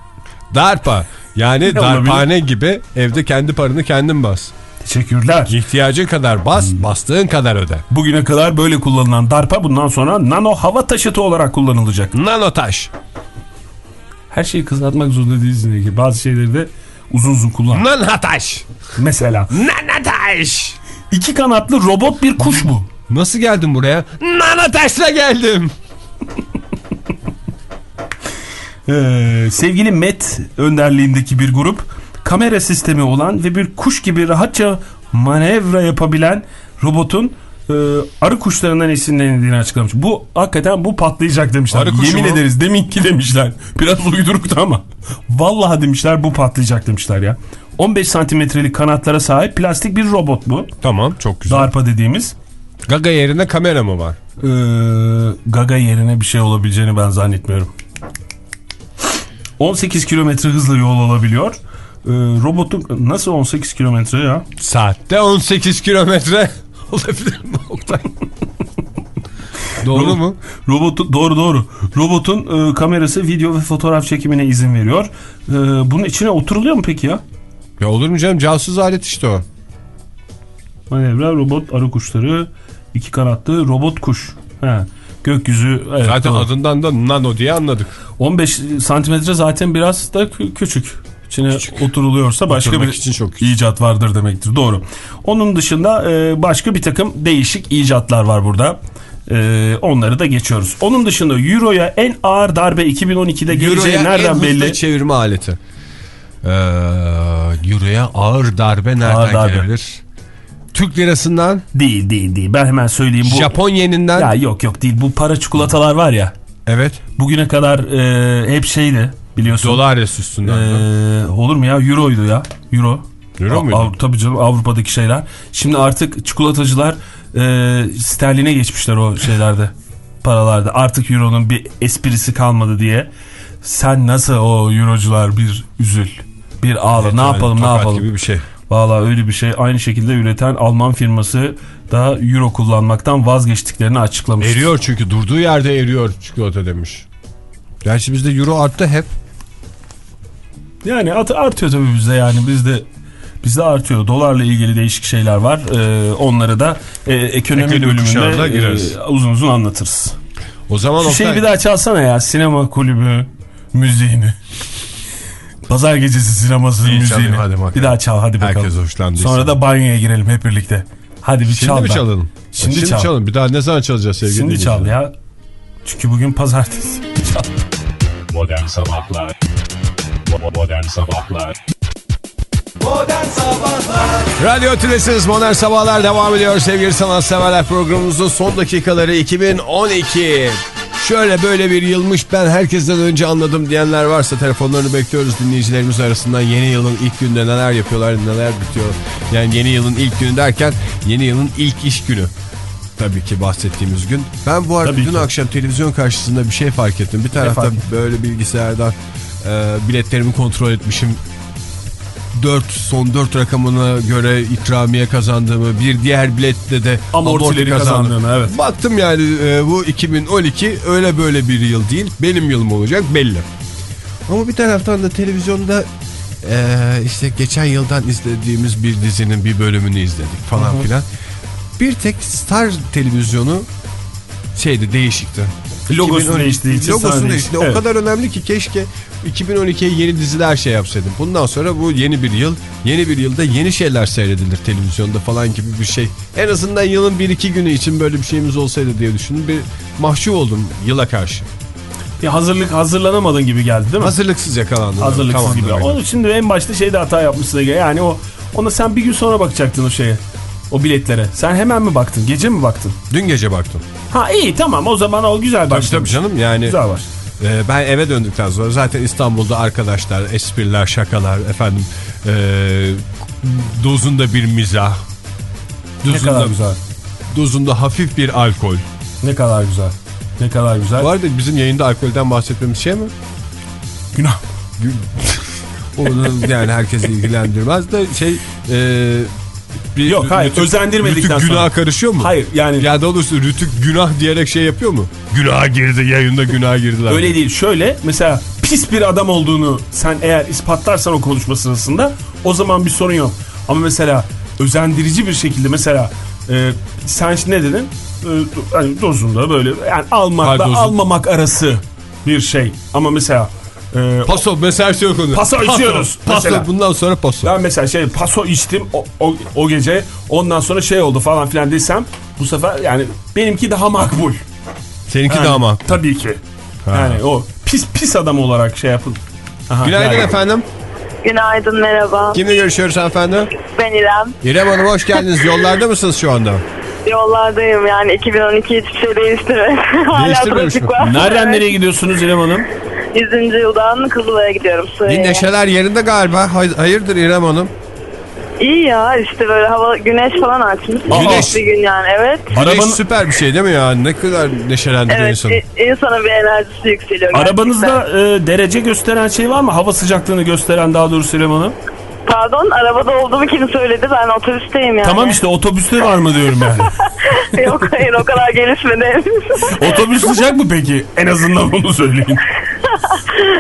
[SPEAKER 2] DARPA. Yani
[SPEAKER 3] Ne
[SPEAKER 2] darphane gibi evde kendi paranı kendin bas.
[SPEAKER 3] Teşekkürler.
[SPEAKER 2] İhtiyacın kadar bas, bastığın kadar öde.
[SPEAKER 3] Bugüne kadar böyle kullanılan DARPA bundan sonra nano hava taşıtı olarak kullanılacak.
[SPEAKER 2] Nanotaş.
[SPEAKER 3] Her şeyi kızartmak zorunda değilsin. Bazı şeyleri de uzun uzun kullan.
[SPEAKER 2] Nanotaş.
[SPEAKER 3] Mesela
[SPEAKER 2] Nanotaş.
[SPEAKER 3] iki kanatlı robot bir kuş bu.
[SPEAKER 2] Nasıl geldin buraya? Nanotaş'la geldim.
[SPEAKER 3] Ee, sevgili Met önderliğindeki bir grup kamera sistemi olan ve bir kuş gibi rahatça manevra yapabilen robotun e, arı kuşlarından esinlenildiğini açıklamış. Bu hakikaten bu patlayacak demişler.
[SPEAKER 2] Arı
[SPEAKER 3] Yemin
[SPEAKER 2] mu?
[SPEAKER 3] ederiz deminki demişler. Biraz uyduruktu ama. Vallahi demişler bu patlayacak demişler ya. 15 santimetrelik kanatlara sahip plastik bir robot bu.
[SPEAKER 2] Tamam çok güzel.
[SPEAKER 3] DARPA dediğimiz.
[SPEAKER 2] Gaga yerine kamera mı var?
[SPEAKER 3] Ee, Gaga yerine bir şey olabileceğini ben zannetmiyorum. 18 kilometre hızla yol alabiliyor. Ee, robotun nasıl 18 kilometre ya?
[SPEAKER 2] Saatte 18 kilometre olabilir mi Oktay? Doğru
[SPEAKER 3] Ro-
[SPEAKER 2] mu?
[SPEAKER 3] Robotu doğru doğru. Robotun e, kamerası video ve fotoğraf çekimine izin veriyor. Ee, bunun içine oturuluyor mu peki ya?
[SPEAKER 2] Ya olur mu canım? Casus alet işte o.
[SPEAKER 3] Manevra robot arı kuşları iki kanatlı robot kuş. He. Gökyüzü evet,
[SPEAKER 2] Zaten
[SPEAKER 3] doğru.
[SPEAKER 2] adından da nano diye anladık.
[SPEAKER 3] 15 santimetre zaten biraz da kü- küçük. İçine oturuluyorsa başka
[SPEAKER 2] Oturmak
[SPEAKER 3] bir
[SPEAKER 2] için çok küçük.
[SPEAKER 3] icat vardır demektir. Doğru. Onun dışında e, başka bir takım değişik icatlar var burada. E, onları da geçiyoruz. Onun dışında Euro'ya en ağır darbe 2012'de geleceği
[SPEAKER 2] en
[SPEAKER 3] nereden
[SPEAKER 2] hızlı
[SPEAKER 3] belli?
[SPEAKER 2] çevirme aleti. Ee, Euro'ya ağır darbe nereden
[SPEAKER 3] Ağır darbe.
[SPEAKER 2] gelebilir? Türk lirasından,
[SPEAKER 3] Değil değil değil. Ben hemen söyleyeyim. Bu...
[SPEAKER 2] Japon yeninden.
[SPEAKER 3] Ya yok yok değil. Bu para çikolatalar var ya.
[SPEAKER 2] Evet.
[SPEAKER 3] Bugüne kadar e, hep şeydi biliyorsun.
[SPEAKER 2] Dolar üstünden.
[SPEAKER 3] E, olur mu ya? Euro'ydu ya. Euro.
[SPEAKER 2] Euro muydu?
[SPEAKER 3] Tabii canım Avrupa'daki şeyler. Şimdi artık çikolatacılar e, sterline geçmişler o şeylerde. paralarda. Artık Euro'nun bir esprisi kalmadı diye. Sen nasıl o Eurocular bir üzül. Bir ağla. ne
[SPEAKER 2] Yani
[SPEAKER 3] yapalım ne yapalım.
[SPEAKER 2] gibi bir şey.
[SPEAKER 3] Valla öyle bir şey. Aynı şekilde üreten Alman firması da Euro kullanmaktan vazgeçtiklerini açıklamış.
[SPEAKER 2] Eriyor çünkü durduğu yerde eriyor çikolata demiş. Gerçi bizde euro arttı hep.
[SPEAKER 3] Yani at- artıyor tabii bizde yani bizde bizde artıyor. Dolarla ilgili değişik şeyler var. Ee, onları da e, ekonomi,
[SPEAKER 2] Ekonomi
[SPEAKER 3] bölümünde e, uzun uzun anlatırız.
[SPEAKER 2] O zaman
[SPEAKER 3] Şu şeyi
[SPEAKER 2] Oktay-
[SPEAKER 3] bir daha çalsana ya sinema kulübü müziğini. Pazar gecesi sinemasının
[SPEAKER 2] İyi
[SPEAKER 3] müziğini.
[SPEAKER 2] çalayım, hadi bakalım.
[SPEAKER 3] bir daha çal hadi bakalım.
[SPEAKER 2] Herkes hoşlandıysa.
[SPEAKER 3] Sonra da banyoya girelim hep birlikte. Hadi bir
[SPEAKER 2] Şimdi
[SPEAKER 3] çal
[SPEAKER 2] mi
[SPEAKER 3] da.
[SPEAKER 2] çalalım?
[SPEAKER 3] Şimdi
[SPEAKER 2] Şimdi
[SPEAKER 3] çal.
[SPEAKER 2] çalalım. Bir daha ne zaman çalacağız sevgili
[SPEAKER 3] Şimdi çal ya. Çünkü bugün pazartesi. Çal.
[SPEAKER 1] Modern Sabahlar Modern Sabahlar
[SPEAKER 4] Modern Sabahlar
[SPEAKER 2] Radyo Tülesi'niz Modern Sabahlar devam ediyor sevgili sanatseverler programımızın son dakikaları 2012. Şöyle böyle bir yılmış ben herkesten önce anladım diyenler varsa telefonlarını bekliyoruz dinleyicilerimiz arasından yeni yılın ilk günde neler yapıyorlar neler bitiyor. Yani yeni yılın ilk günü derken yeni yılın ilk iş günü. Tabii ki bahsettiğimiz gün. Ben bu arada
[SPEAKER 3] Tabii
[SPEAKER 2] dün
[SPEAKER 3] ki.
[SPEAKER 2] akşam televizyon karşısında bir şey fark ettim. Bir tarafta böyle bilgisayardan e, biletlerimi kontrol etmişim. 4 son 4 rakamına göre ikramiye kazandığımı bir diğer bilette de
[SPEAKER 3] Amortileri
[SPEAKER 2] amorti kazandım.
[SPEAKER 3] kazandığını, evet.
[SPEAKER 2] Baktım yani e, bu 2012 öyle böyle bir yıl değil benim yılım olacak belli. Ama bir taraftan da televizyonda e, işte geçen yıldan izlediğimiz bir dizinin bir bölümünü izledik falan filan. Bir tek Star televizyonu şeydi değişikti.
[SPEAKER 3] Logosu
[SPEAKER 2] 2012
[SPEAKER 3] değiştiği için
[SPEAKER 2] Logosu değişti.
[SPEAKER 3] değişti.
[SPEAKER 2] O kadar önemli ki keşke 2012'ye yeni diziler şey yapsaydım. Bundan sonra bu yeni bir yıl. Yeni bir yılda yeni şeyler seyredilir televizyonda falan gibi bir şey. En azından yılın bir iki günü için böyle bir şeyimiz olsaydı diye düşündüm. Bir mahcup oldum yıla karşı.
[SPEAKER 3] Bir hazırlık hazırlanamadın gibi geldi değil mi?
[SPEAKER 2] Hazırlıksız yakalandım.
[SPEAKER 3] Hazırlıksız gibi. Onun için de en başta şeyde hata yapmışsın Ege. Yani o ona sen bir gün sonra bakacaktın o şeye. O biletlere. Sen hemen mi baktın? Gece mi baktın?
[SPEAKER 2] Dün gece baktım.
[SPEAKER 3] Ha iyi tamam o zaman o güzel başlamış.
[SPEAKER 2] tabii canım yani.
[SPEAKER 3] Güzel baş.
[SPEAKER 2] Ee, ben eve döndükten sonra zaten İstanbul'da arkadaşlar, espriler, şakalar efendim ee, dozunda bir mizah.
[SPEAKER 3] Ne
[SPEAKER 2] Dozunda,
[SPEAKER 3] kadar güzel.
[SPEAKER 2] dozunda hafif bir alkol.
[SPEAKER 3] Ne kadar güzel. Ne kadar güzel.
[SPEAKER 2] Bu arada bizim yayında alkolden bahsetmemiz şey mi?
[SPEAKER 3] Günah.
[SPEAKER 2] Onu yani herkesi ilgilendirmez de şey ee, bir
[SPEAKER 3] Yok, hayır, özendirmedikten
[SPEAKER 2] rütük
[SPEAKER 3] sonra.
[SPEAKER 2] günah karışıyor mu?
[SPEAKER 3] Hayır yani
[SPEAKER 2] Ya da doğrusu rütük günah diyerek şey yapıyor mu? Günah girdi yayında günah girdiler.
[SPEAKER 3] öyle değil. Şöyle mesela pis bir adam olduğunu sen eğer ispatlarsan o konuşma sırasında o zaman bir sorun yok. Ama mesela özendirici bir şekilde mesela e, sen ne dedin? E, hani dozunda böyle yani almakla almamak arası bir şey. Ama mesela e,
[SPEAKER 2] Paso mesaj yok onu.
[SPEAKER 3] Paso içiyoruz
[SPEAKER 2] Paso
[SPEAKER 3] mesela.
[SPEAKER 2] bundan sonra paso.
[SPEAKER 3] Ben mesela şey paso içtim o, o, o gece ondan sonra şey oldu falan filan desem bu sefer yani benimki daha makbul.
[SPEAKER 2] Seninki
[SPEAKER 3] Yani,
[SPEAKER 2] de ama.
[SPEAKER 3] Tabii ki. Yani o pis pis adam olarak şey yapın. Aha,
[SPEAKER 2] Günaydın
[SPEAKER 3] yani.
[SPEAKER 2] efendim.
[SPEAKER 6] Günaydın merhaba.
[SPEAKER 2] Kimle görüşüyoruz efendim?
[SPEAKER 6] Ben İrem.
[SPEAKER 2] İrem Hanım hoş geldiniz. Yollarda mısınız şu anda?
[SPEAKER 6] Yollardayım yani 2012 hiçbir şey değiştirmedi. Hala
[SPEAKER 2] Değiştirmemiş
[SPEAKER 6] trafik var.
[SPEAKER 3] Nereden
[SPEAKER 6] Evet.
[SPEAKER 3] nereye gidiyorsunuz İrem Hanım?
[SPEAKER 6] 100. yıldan Kızılay'a gidiyorum. Suriye'ye.
[SPEAKER 2] neşeler yerinde galiba. Hay- Hayırdır İrem Hanım?
[SPEAKER 6] İyi ya işte böyle hava güneş falan açmış.
[SPEAKER 2] Güneş.
[SPEAKER 6] Bir gün yani evet.
[SPEAKER 2] Güneş
[SPEAKER 3] Arabanın-
[SPEAKER 2] süper bir şey değil mi ya? Ne kadar neşelendiriyor
[SPEAKER 6] Evet
[SPEAKER 2] insanı.
[SPEAKER 6] i- insanın bir enerjisi yükseliyor.
[SPEAKER 3] Arabanızda
[SPEAKER 6] gerçekten.
[SPEAKER 3] e, derece gösteren şey var mı? Hava sıcaklığını gösteren daha doğrusu İrem Hanım.
[SPEAKER 6] Pardon arabada olduğumu kim söyledi? Ben otobüsteyim yani.
[SPEAKER 3] Tamam işte otobüste var mı diyorum yani.
[SPEAKER 6] Yok hayır o kadar gelişmedi.
[SPEAKER 3] Otobüs sıcak mı peki? En azından onu söyleyin.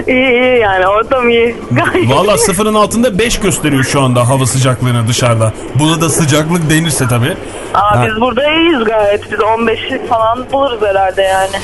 [SPEAKER 6] iyi iyi yani ortam iyi.
[SPEAKER 3] Valla sıfırın altında 5 gösteriyor şu anda hava sıcaklığını dışarıda. Buna da sıcaklık denirse tabii.
[SPEAKER 6] Aa,
[SPEAKER 3] Ha.
[SPEAKER 6] biz burada iyiyiz gayet. Biz 15 falan buluruz herhalde yani.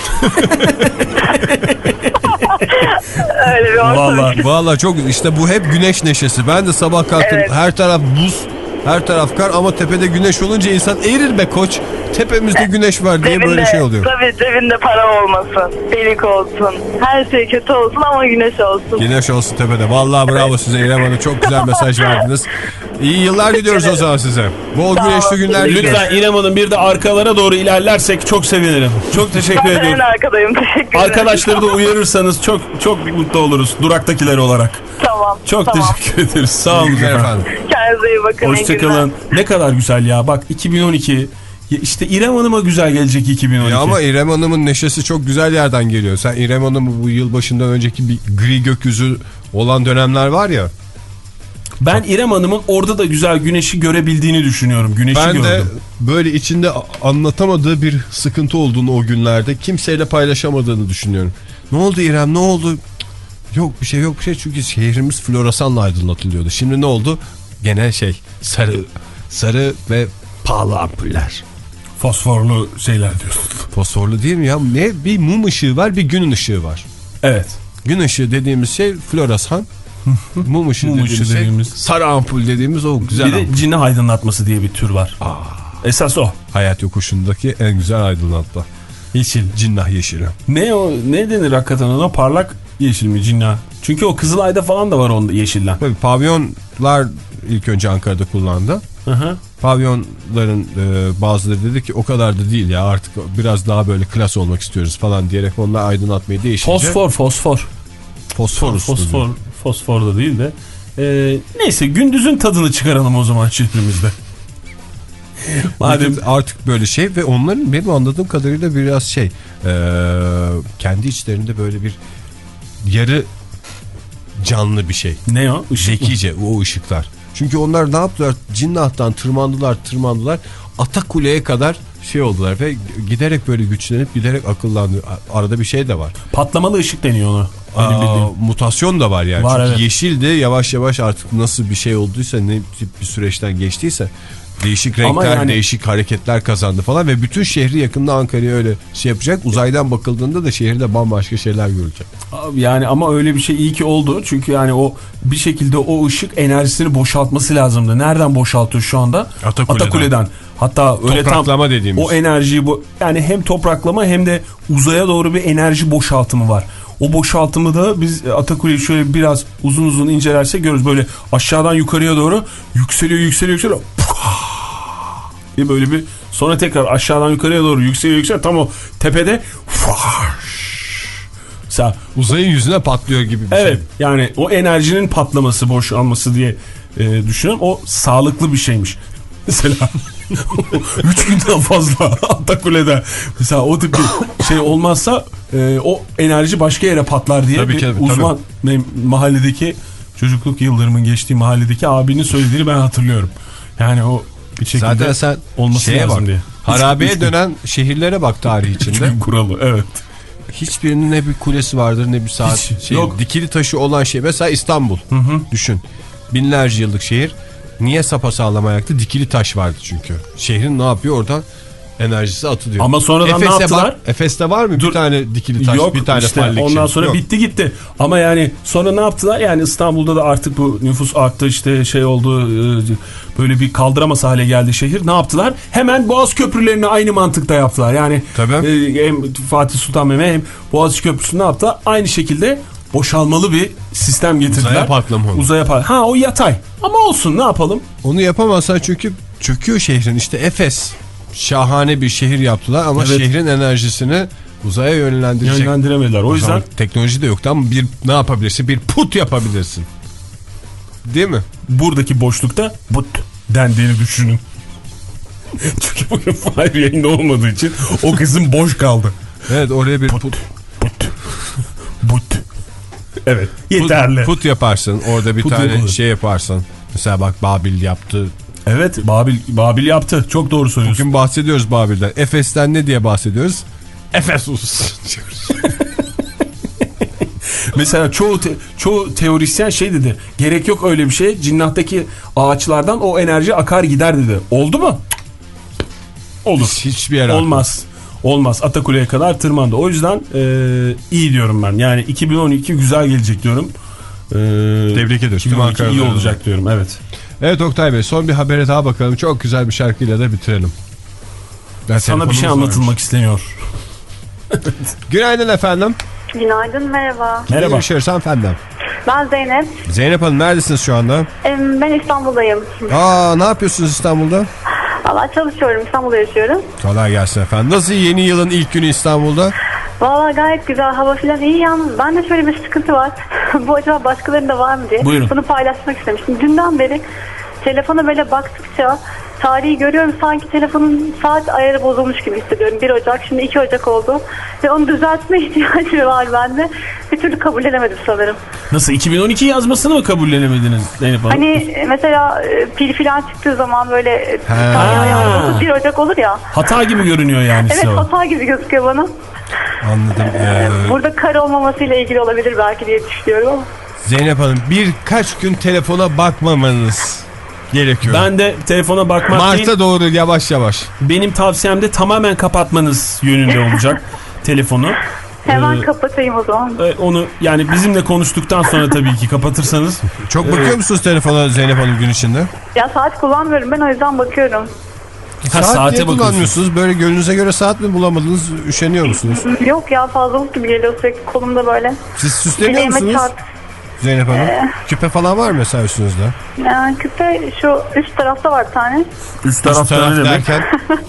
[SPEAKER 6] Öyle bir ortam.
[SPEAKER 3] Valla.
[SPEAKER 2] Valla çok işte bu hep güneş neşesi. Ben de sabah kalktım
[SPEAKER 6] Evet.
[SPEAKER 2] her taraf buz. Her taraf kar ama tepede güneş olunca insan erir be koç. Tepemizde güneş var diye böyle şey oluyor.
[SPEAKER 6] Tabii cebinde para olmasın. Delik olsun. Her şey kötü olsun ama güneş olsun.
[SPEAKER 2] Güneş olsun tepede. Vallahi bravo size İrem Hanım. Çok güzel mesaj verdiniz. İyi yıllar diliyoruz o zaman size. Bol güneşli günler diliyoruz.
[SPEAKER 3] Lütfen İrem Hanım bir de arkalara doğru ilerlersek çok sevinirim. Çok teşekkür
[SPEAKER 6] Ben
[SPEAKER 3] ediyorum.
[SPEAKER 6] arkadayım. Teşekkür ederim.
[SPEAKER 3] Arkadaşları da uyarırsanız çok çok mutlu oluruz duraktakiler olarak.
[SPEAKER 6] Tamam.
[SPEAKER 3] Çok
[SPEAKER 6] tamam.
[SPEAKER 3] teşekkür ederiz. Sağ olun efendim.
[SPEAKER 6] Kendinize iyi bakın.
[SPEAKER 3] Hoşçakalın. Ne kadar güzel ya. Bak 2012 Ya işte İrem Hanım'a güzel gelecek 2012.
[SPEAKER 2] Ya ama İrem Hanım'ın neşesi çok güzel yerden geliyor. Sen İrem Hanım'ı bu yıl başından önceki bir gri gökyüzü olan dönemler var ya.
[SPEAKER 3] Ben İrem Hanım'ın orada da güzel güneşi görebildiğini düşünüyorum. Güneşi
[SPEAKER 2] Ben
[SPEAKER 3] gördüm.
[SPEAKER 2] de böyle içinde anlatamadığı bir sıkıntı olduğunu o günlerde kimseyle paylaşamadığını düşünüyorum. Ne oldu İrem ne oldu? Yok bir şey yok bir şey çünkü şehrimiz floresanla aydınlatılıyordu. Şimdi ne oldu? Gene şey sarı sarı ve pahalı ampuller.
[SPEAKER 3] Fosforlu şeyler diyorsun.
[SPEAKER 2] Fosforlu değil mi ya? Ne? Bir mum ışığı var bir gün ışığı var.
[SPEAKER 3] Evet.
[SPEAKER 2] Gün ışığı dediğimiz şey floresan. Mum ışığı,
[SPEAKER 3] Mum
[SPEAKER 2] dediğimiz,
[SPEAKER 3] ışığı
[SPEAKER 2] şey,
[SPEAKER 3] dediğimiz.
[SPEAKER 2] sarı ampul dediğimiz o güzel
[SPEAKER 3] Bir de
[SPEAKER 2] ampul.
[SPEAKER 3] cinne aydınlatması diye bir tür var. Esas o.
[SPEAKER 2] Hayat yokuşundaki en güzel aydınlatma.
[SPEAKER 3] Yeşil.
[SPEAKER 2] Cinnah yeşili.
[SPEAKER 3] Ne o ne denir hakikaten ona parlak yeşil mi cinna? Çünkü o Kızılay'da falan da var onda yeşilden.
[SPEAKER 2] Tabii pavyonlar ilk önce Ankara'da kullandı.
[SPEAKER 3] Hı hı.
[SPEAKER 2] Pavyonların e, bazıları dedi ki o kadar da değil ya artık biraz daha böyle klas olmak istiyoruz falan diyerek onlar aydınlatmayı değişince.
[SPEAKER 3] Fosfor fosfor.
[SPEAKER 2] Fosfor.
[SPEAKER 3] Fosfor. Fosfor da değil de. Ee, neyse gündüzün tadını çıkaralım o zaman şehrimizde. Madem
[SPEAKER 2] artık böyle şey ve onların benim anladığım kadarıyla biraz şey e, kendi içlerinde böyle bir yarı canlı bir şey.
[SPEAKER 3] ne o? Işık mı?
[SPEAKER 2] Zekice o ışıklar. Çünkü onlar ne yaptılar? Cinnahtan tırmandılar tırmandılar. Atakule'ye kadar şey oldular ve giderek böyle güçlenip giderek akıllandı. Arada bir şey de var.
[SPEAKER 3] Patlamalı ışık deniyor ona. Benim
[SPEAKER 2] Aa,
[SPEAKER 3] bildiğim.
[SPEAKER 2] mutasyon da var yani.
[SPEAKER 3] Var,
[SPEAKER 2] Çünkü
[SPEAKER 3] evet.
[SPEAKER 2] yeşildi yavaş yavaş artık nasıl bir şey olduysa ne tip bir süreçten geçtiyse değişik renkler,
[SPEAKER 3] yani-
[SPEAKER 2] değişik hareketler kazandı falan ve bütün şehri yakında Ankara'ya öyle şey yapacak. Uzaydan bakıldığında da şehirde bambaşka şeyler görecek.
[SPEAKER 3] Abi Yani ama öyle bir şey iyi ki oldu. Çünkü yani o bir şekilde o ışık enerjisini boşaltması lazımdı. Nereden boşaltıyor şu anda?
[SPEAKER 2] Atakule'den.
[SPEAKER 3] Hatta öyle tam
[SPEAKER 2] Topraklama dediğimiz.
[SPEAKER 3] o enerjiyi bu yani hem topraklama hem de uzaya doğru bir enerji boşaltımı var. O boşaltımı da biz Atakule'yi şöyle biraz uzun uzun incelersek görürüz. Böyle aşağıdan yukarıya doğru yükseliyor yükseliyor yükseliyor. Bir böyle bir sonra tekrar aşağıdan yukarıya doğru yükseliyor yükseliyor. Tam o tepede Mesela
[SPEAKER 2] Uzayın yüzüne patlıyor gibi bir
[SPEAKER 3] Evet
[SPEAKER 2] şey.
[SPEAKER 3] yani o enerjinin patlaması boşalması diye e, düşünüyorum. O sağlıklı bir şeymiş. Mesela 3 günden fazla Atakule'de mesela o tip bir şey olmazsa e, o enerji başka yere patlar diye
[SPEAKER 2] Tabii
[SPEAKER 3] bir
[SPEAKER 2] ki, tabii.
[SPEAKER 3] uzman benim mahalledeki çocukluk yıllarımın geçtiği mahalledeki abinin söylediğini ben hatırlıyorum. Yani o bir şekilde
[SPEAKER 2] Zaten sen
[SPEAKER 3] olması
[SPEAKER 2] şeye
[SPEAKER 3] lazım
[SPEAKER 2] bak,
[SPEAKER 3] diye.
[SPEAKER 2] Harabeye dönen şehirlere bak tarih içinde.
[SPEAKER 3] kuralı evet.
[SPEAKER 2] Hiçbirinin ne bir kulesi vardır ne bir saat.
[SPEAKER 3] Hiç,
[SPEAKER 2] şey,
[SPEAKER 3] yok.
[SPEAKER 2] Dikili taşı olan şey. Mesela İstanbul. Düşün. Binlerce yıllık şehir. Niye sapasağlam ayakta? Dikili taş vardı çünkü. Şehrin ne yapıyor oradan? Enerjisi atılıyor.
[SPEAKER 3] Ama sonradan ne
[SPEAKER 2] Efes'te
[SPEAKER 3] yaptılar?
[SPEAKER 2] Var, Efes'te var mı
[SPEAKER 3] Dur.
[SPEAKER 2] bir tane dikili taş,
[SPEAKER 3] Yok
[SPEAKER 2] bir tane
[SPEAKER 3] işte
[SPEAKER 2] fallik
[SPEAKER 3] ondan sonra
[SPEAKER 2] Yok.
[SPEAKER 3] bitti gitti. Ama yani sonra ne yaptılar? Yani İstanbul'da da artık bu nüfus arttı işte şey oldu e, böyle bir kaldıramaz hale geldi şehir. Ne yaptılar? Hemen Boğaz köprülerini aynı mantıkta yaptılar. Yani
[SPEAKER 2] Tabii.
[SPEAKER 3] e, hem Fatih Sultan Mehmet hem Boğaziçi Köprüsü ne yaptı? Aynı şekilde boşalmalı bir sistem getirdiler.
[SPEAKER 2] Uzaya patlama oldu.
[SPEAKER 3] Uzaya pat- Ha o yatay. Ama olsun ne yapalım?
[SPEAKER 2] Onu yapamazsan çünkü çöküyor şehrin. İşte Efes şahane bir şehir yaptılar ama
[SPEAKER 3] Evet.
[SPEAKER 2] şehrin enerjisini uzaya yönlendirecek.
[SPEAKER 3] Yönlendiremediler. O
[SPEAKER 2] O
[SPEAKER 3] yüzden
[SPEAKER 2] teknoloji de yoktu ama bir ne yapabilirsin? Bir put yapabilirsin. Değil mi?
[SPEAKER 3] buradaki boşlukta but dendiğini düşünün. Çünkü bugün Fahir yayında olmadığı için o kısım boş kaldı.
[SPEAKER 2] Evet oraya bir put,
[SPEAKER 3] But. But. Evet. Yeterli.
[SPEAKER 2] put, put yaparsın. Orada bir
[SPEAKER 3] Put
[SPEAKER 2] tane
[SPEAKER 3] yapılır.
[SPEAKER 2] şey yaparsın. Mesela bak Babil yaptı.
[SPEAKER 3] Evet. Babil, Babil yaptı. Çok doğru söylüyorsun.
[SPEAKER 2] Bugün bahsediyoruz Babil'den. Efes'ten ne diye bahsediyoruz? Efesus.
[SPEAKER 3] Mesela çoğu te- çoğu teorisyen şey dedi. Gerek yok öyle bir şey. Cinnattaki ağaçlardan o enerji akar gider dedi. Oldu mu? Olur.
[SPEAKER 2] Hiçbir yere
[SPEAKER 3] Olmaz. Olmaz. Atakule'ye kadar tırmandı. O yüzden e, iyi diyorum ben. Yani 2012 güzel gelecek diyorum. E,
[SPEAKER 2] Tebrik ediyoruz. Tüm
[SPEAKER 3] 2012 iyi olacak diyorum. Evet.
[SPEAKER 2] Evet Oktay Bey son bir habere daha bakalım. Çok güzel bir şarkıyla da bitirelim. Ben
[SPEAKER 3] Sana bir şey anlatılmak
[SPEAKER 2] varmış.
[SPEAKER 3] isteniyor.
[SPEAKER 2] Günaydın efendim.
[SPEAKER 6] Günaydın merhaba.
[SPEAKER 3] Merhaba.
[SPEAKER 2] Görüşürüz efendim.
[SPEAKER 6] Ben Zeynep.
[SPEAKER 2] Zeynep Hanım neredesiniz şu anda?
[SPEAKER 6] Ben İstanbul'dayım.
[SPEAKER 2] Aa ne yapıyorsunuz İstanbul'da?
[SPEAKER 6] Valla çalışıyorum. İstanbul'da yaşıyorum.
[SPEAKER 2] Kolay gelsin efendim. Nasıl yeni yılın ilk günü İstanbul'da?
[SPEAKER 6] Valla gayet güzel. Hava falan iyi. Yalnız bende şöyle bir sıkıntı var. Bu acaba başkalarında var mı diye.
[SPEAKER 3] Buyurun.
[SPEAKER 6] Bunu paylaşmak istemiştim. Dünden beri telefona böyle baktıkça tarihi görüyorum. Sanki telefonun saat ayarı bozulmuş gibi hissediyorum. 1 Ocak şimdi 2 Ocak oldu. Ve onu düzeltme ihtiyacı var bende. Bir türlü kabul edemedim sanırım.
[SPEAKER 3] Nasıl 2012 yazmasını mı kabullenemediniz Zeynep Hanım?
[SPEAKER 6] Hani e, mesela e, pil filan çıktığı zaman böyle e, tarihi
[SPEAKER 3] Ha.
[SPEAKER 6] ayarı bozuldu. 1 Ocak olur ya.
[SPEAKER 3] Hata gibi görünüyor yani
[SPEAKER 6] Evet
[SPEAKER 3] o.
[SPEAKER 6] hata gibi gözüküyor bana.
[SPEAKER 2] Anladım. Ee,
[SPEAKER 6] Burada kar olmamasıyla ilgili olabilir belki diye düşünüyorum ama.
[SPEAKER 2] Zeynep Hanım birkaç gün telefona bakmamanız gerekiyor.
[SPEAKER 3] Ben de telefona bakmak değil,
[SPEAKER 2] Mart'a doğru yavaş yavaş.
[SPEAKER 3] benim tavsiyem de tamamen kapatmanız yönünde olacak telefonu.
[SPEAKER 6] Hemen
[SPEAKER 3] Ee,
[SPEAKER 6] kapatayım o zaman.
[SPEAKER 3] E, Onu yani bizimle konuştuktan sonra tabii ki kapatırsanız.
[SPEAKER 2] Çok bakıyor musunuz telefona Zeynep Hanım gün içinde?
[SPEAKER 6] Ya saat kullanmıyorum ben o yüzden bakıyorum.
[SPEAKER 3] Ha,
[SPEAKER 2] saat
[SPEAKER 3] saate
[SPEAKER 2] niye
[SPEAKER 3] bakıyorsunuz.
[SPEAKER 2] kullanmıyorsunuz? Böyle gönlünüze göre saat mi bulamadınız? Üşeniyor musunuz?
[SPEAKER 6] Yok ya fazlalık gibi geliyor sürekli kolumda böyle.
[SPEAKER 2] Siz süsleniyor
[SPEAKER 6] Bileğime
[SPEAKER 2] musunuz
[SPEAKER 6] çarp.
[SPEAKER 2] Zeynep Hanım? Küpe falan var mı mesela üstünüzde?
[SPEAKER 6] Yani küpe şu üst tarafta var bir tane.
[SPEAKER 3] Üst
[SPEAKER 2] Taraf
[SPEAKER 3] tarafta ne demek?
[SPEAKER 2] derken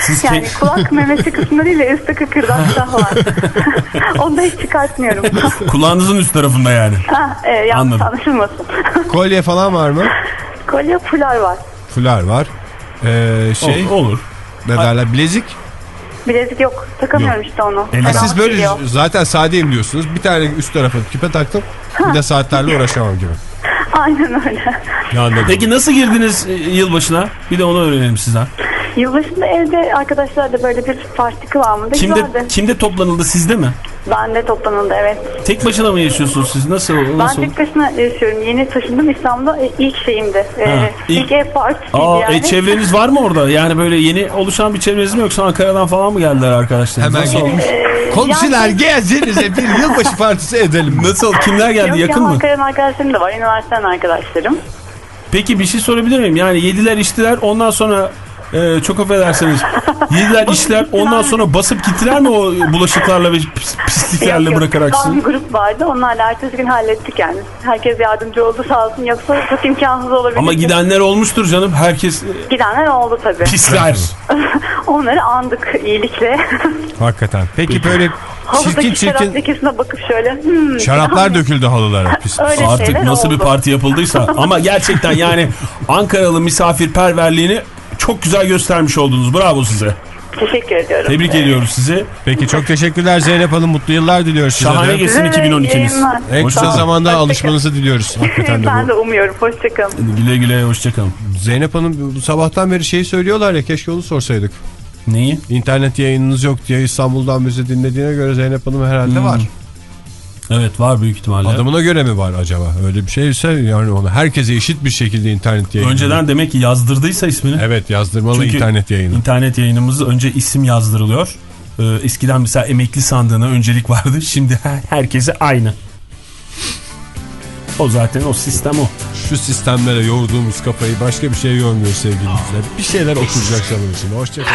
[SPEAKER 3] Siz
[SPEAKER 6] Yani
[SPEAKER 3] ke-
[SPEAKER 6] kulak memesi kısmında değil de üstte kıkırdak var. Onu da hiç çıkartmıyorum.
[SPEAKER 3] kulağınızın üst tarafında yani.
[SPEAKER 6] ha, e, yanlış
[SPEAKER 3] Anladım.
[SPEAKER 6] anlaşılmasın.
[SPEAKER 2] kolye falan var mı?
[SPEAKER 6] Kolye fular var.
[SPEAKER 2] Fular var. Ee, şey
[SPEAKER 3] O- olur.
[SPEAKER 2] ne derler bilezik.
[SPEAKER 6] Bilezik yok. Takamıyorum işte onu. Fena
[SPEAKER 2] siz böyle
[SPEAKER 6] geliyor.
[SPEAKER 2] zaten sadeyim diyorsunuz. Bir tane üst tarafa küpe taktım. Bir de saatlerle uğraşamam gibi.
[SPEAKER 6] Aynen öyle.
[SPEAKER 2] Anladım.
[SPEAKER 3] Peki nasıl girdiniz e, yılbaşına? Bir de onu öğrenelim sizden.
[SPEAKER 6] Yılbaşında evde arkadaşlarla böyle bir parti kıvamında
[SPEAKER 3] Kimde
[SPEAKER 6] güzeldi.
[SPEAKER 3] kimde toplanıldı sizde mi?
[SPEAKER 6] Ben de toplanıldı evet.
[SPEAKER 3] Tek başına mı yaşıyorsunuz siz? Nasıl
[SPEAKER 6] Ben
[SPEAKER 3] nasıl?
[SPEAKER 6] tek başına yaşıyorum. Yeni taşındım İstanbul'da. E, ilk şeyimdi. E,
[SPEAKER 3] Ha,
[SPEAKER 6] ilk,
[SPEAKER 3] ilk-
[SPEAKER 6] ev partisiydi
[SPEAKER 3] Aa,
[SPEAKER 6] yani.
[SPEAKER 3] e, çevreniz var mı orada? Yani böyle yeni oluşan bir çevreniz mi yoksa Ankara'dan falan mı geldiler arkadaşlar?
[SPEAKER 2] Hemen
[SPEAKER 3] Nasıl?
[SPEAKER 2] gitmiş. Komşular gelsenize bir yılbaşı partisi edelim.
[SPEAKER 3] Nasıl? Kimler geldi?
[SPEAKER 6] Yok
[SPEAKER 3] Yakın
[SPEAKER 6] ya,
[SPEAKER 3] mı?
[SPEAKER 6] Ankara'nın arkadaşlarım da var. Üniversiteden arkadaşlarım.
[SPEAKER 3] Peki bir şey sorabilir miyim? Yani yediler içtiler ondan sonra e, çok affedersiniz. Yediler içtiler ondan sonra basıp gittiler mi o bulaşıklarla ve pis- pisliklerle
[SPEAKER 6] Yok, yok.
[SPEAKER 3] bırakarak
[SPEAKER 6] Daha
[SPEAKER 3] sizi?
[SPEAKER 6] bir grup vardı. Onlarla ertesi gün hallettik yani. Herkes yardımcı oldu sağ olsun. Yoksa çok imkansız olabilir.
[SPEAKER 3] Ama gidenler olmuştur canım. Herkes e,
[SPEAKER 6] Gidenler oldu tabii.
[SPEAKER 3] pisler.
[SPEAKER 6] Onları andık iyilikle.
[SPEAKER 2] Hakikaten. Peki böyle çirkin
[SPEAKER 6] Havadaki şarap
[SPEAKER 2] çirkin
[SPEAKER 6] lekesine bakıp şöyle. Hmm,
[SPEAKER 2] şaraplar döküldü halılara. Pis.
[SPEAKER 3] Artık nasıl bir
[SPEAKER 6] oldu.
[SPEAKER 3] parti yapıldıysa. Ama gerçekten yani Ankaralı misafirperverliğini çok güzel göstermiş oldunuz. Bravo size.
[SPEAKER 6] Teşekkür ediyorum.
[SPEAKER 3] Tebrik ediyoruz sizi.
[SPEAKER 2] Peki çok teşekkürler Zeynep Hanım. Mutlu yıllar diliyoruz size
[SPEAKER 3] Şahane
[SPEAKER 2] de.
[SPEAKER 3] geçsin
[SPEAKER 6] Size de
[SPEAKER 3] 2012'niz.
[SPEAKER 6] yayınlar.
[SPEAKER 2] En kısa
[SPEAKER 3] Hoşça kalın.
[SPEAKER 2] zamanda
[SPEAKER 6] Hoşça
[SPEAKER 2] alışmanızı diliyoruz. Hakikaten de
[SPEAKER 6] ben
[SPEAKER 2] bu.
[SPEAKER 6] de umuyorum. Hoşçakalın.
[SPEAKER 3] Güle güle hoşçakalın.
[SPEAKER 2] Zeynep Hanım bu sabahtan beri şeyi söylüyorlar ya keşke onu sorsaydık.
[SPEAKER 3] Neyi?
[SPEAKER 2] İnternet yayınınız yok diye İstanbul'dan bizi dinlediğine göre Zeynep Hanım herhalde var.
[SPEAKER 3] Evet var büyük ihtimalle.
[SPEAKER 2] Adamına göre mi var acaba? Öyle bir şeyse yani onu herkese eşit bir şekilde internet yayını.
[SPEAKER 3] Önceden demek ki yazdırdıysa ismini.
[SPEAKER 2] Evet yazdırmalı
[SPEAKER 3] Çünkü
[SPEAKER 2] internet yayını.
[SPEAKER 3] İnternet yayınımızda önce isim yazdırılıyor. Ee, eskiden mesela emekli sandığına öncelik vardı. Şimdi her, herkese aynı. O zaten o sistem o.
[SPEAKER 2] Şu sistemlere yorduğumuz kafayı başka bir şey yormuyor sevgili. Bir şeyler oturacak canım için. Hoşçakalın.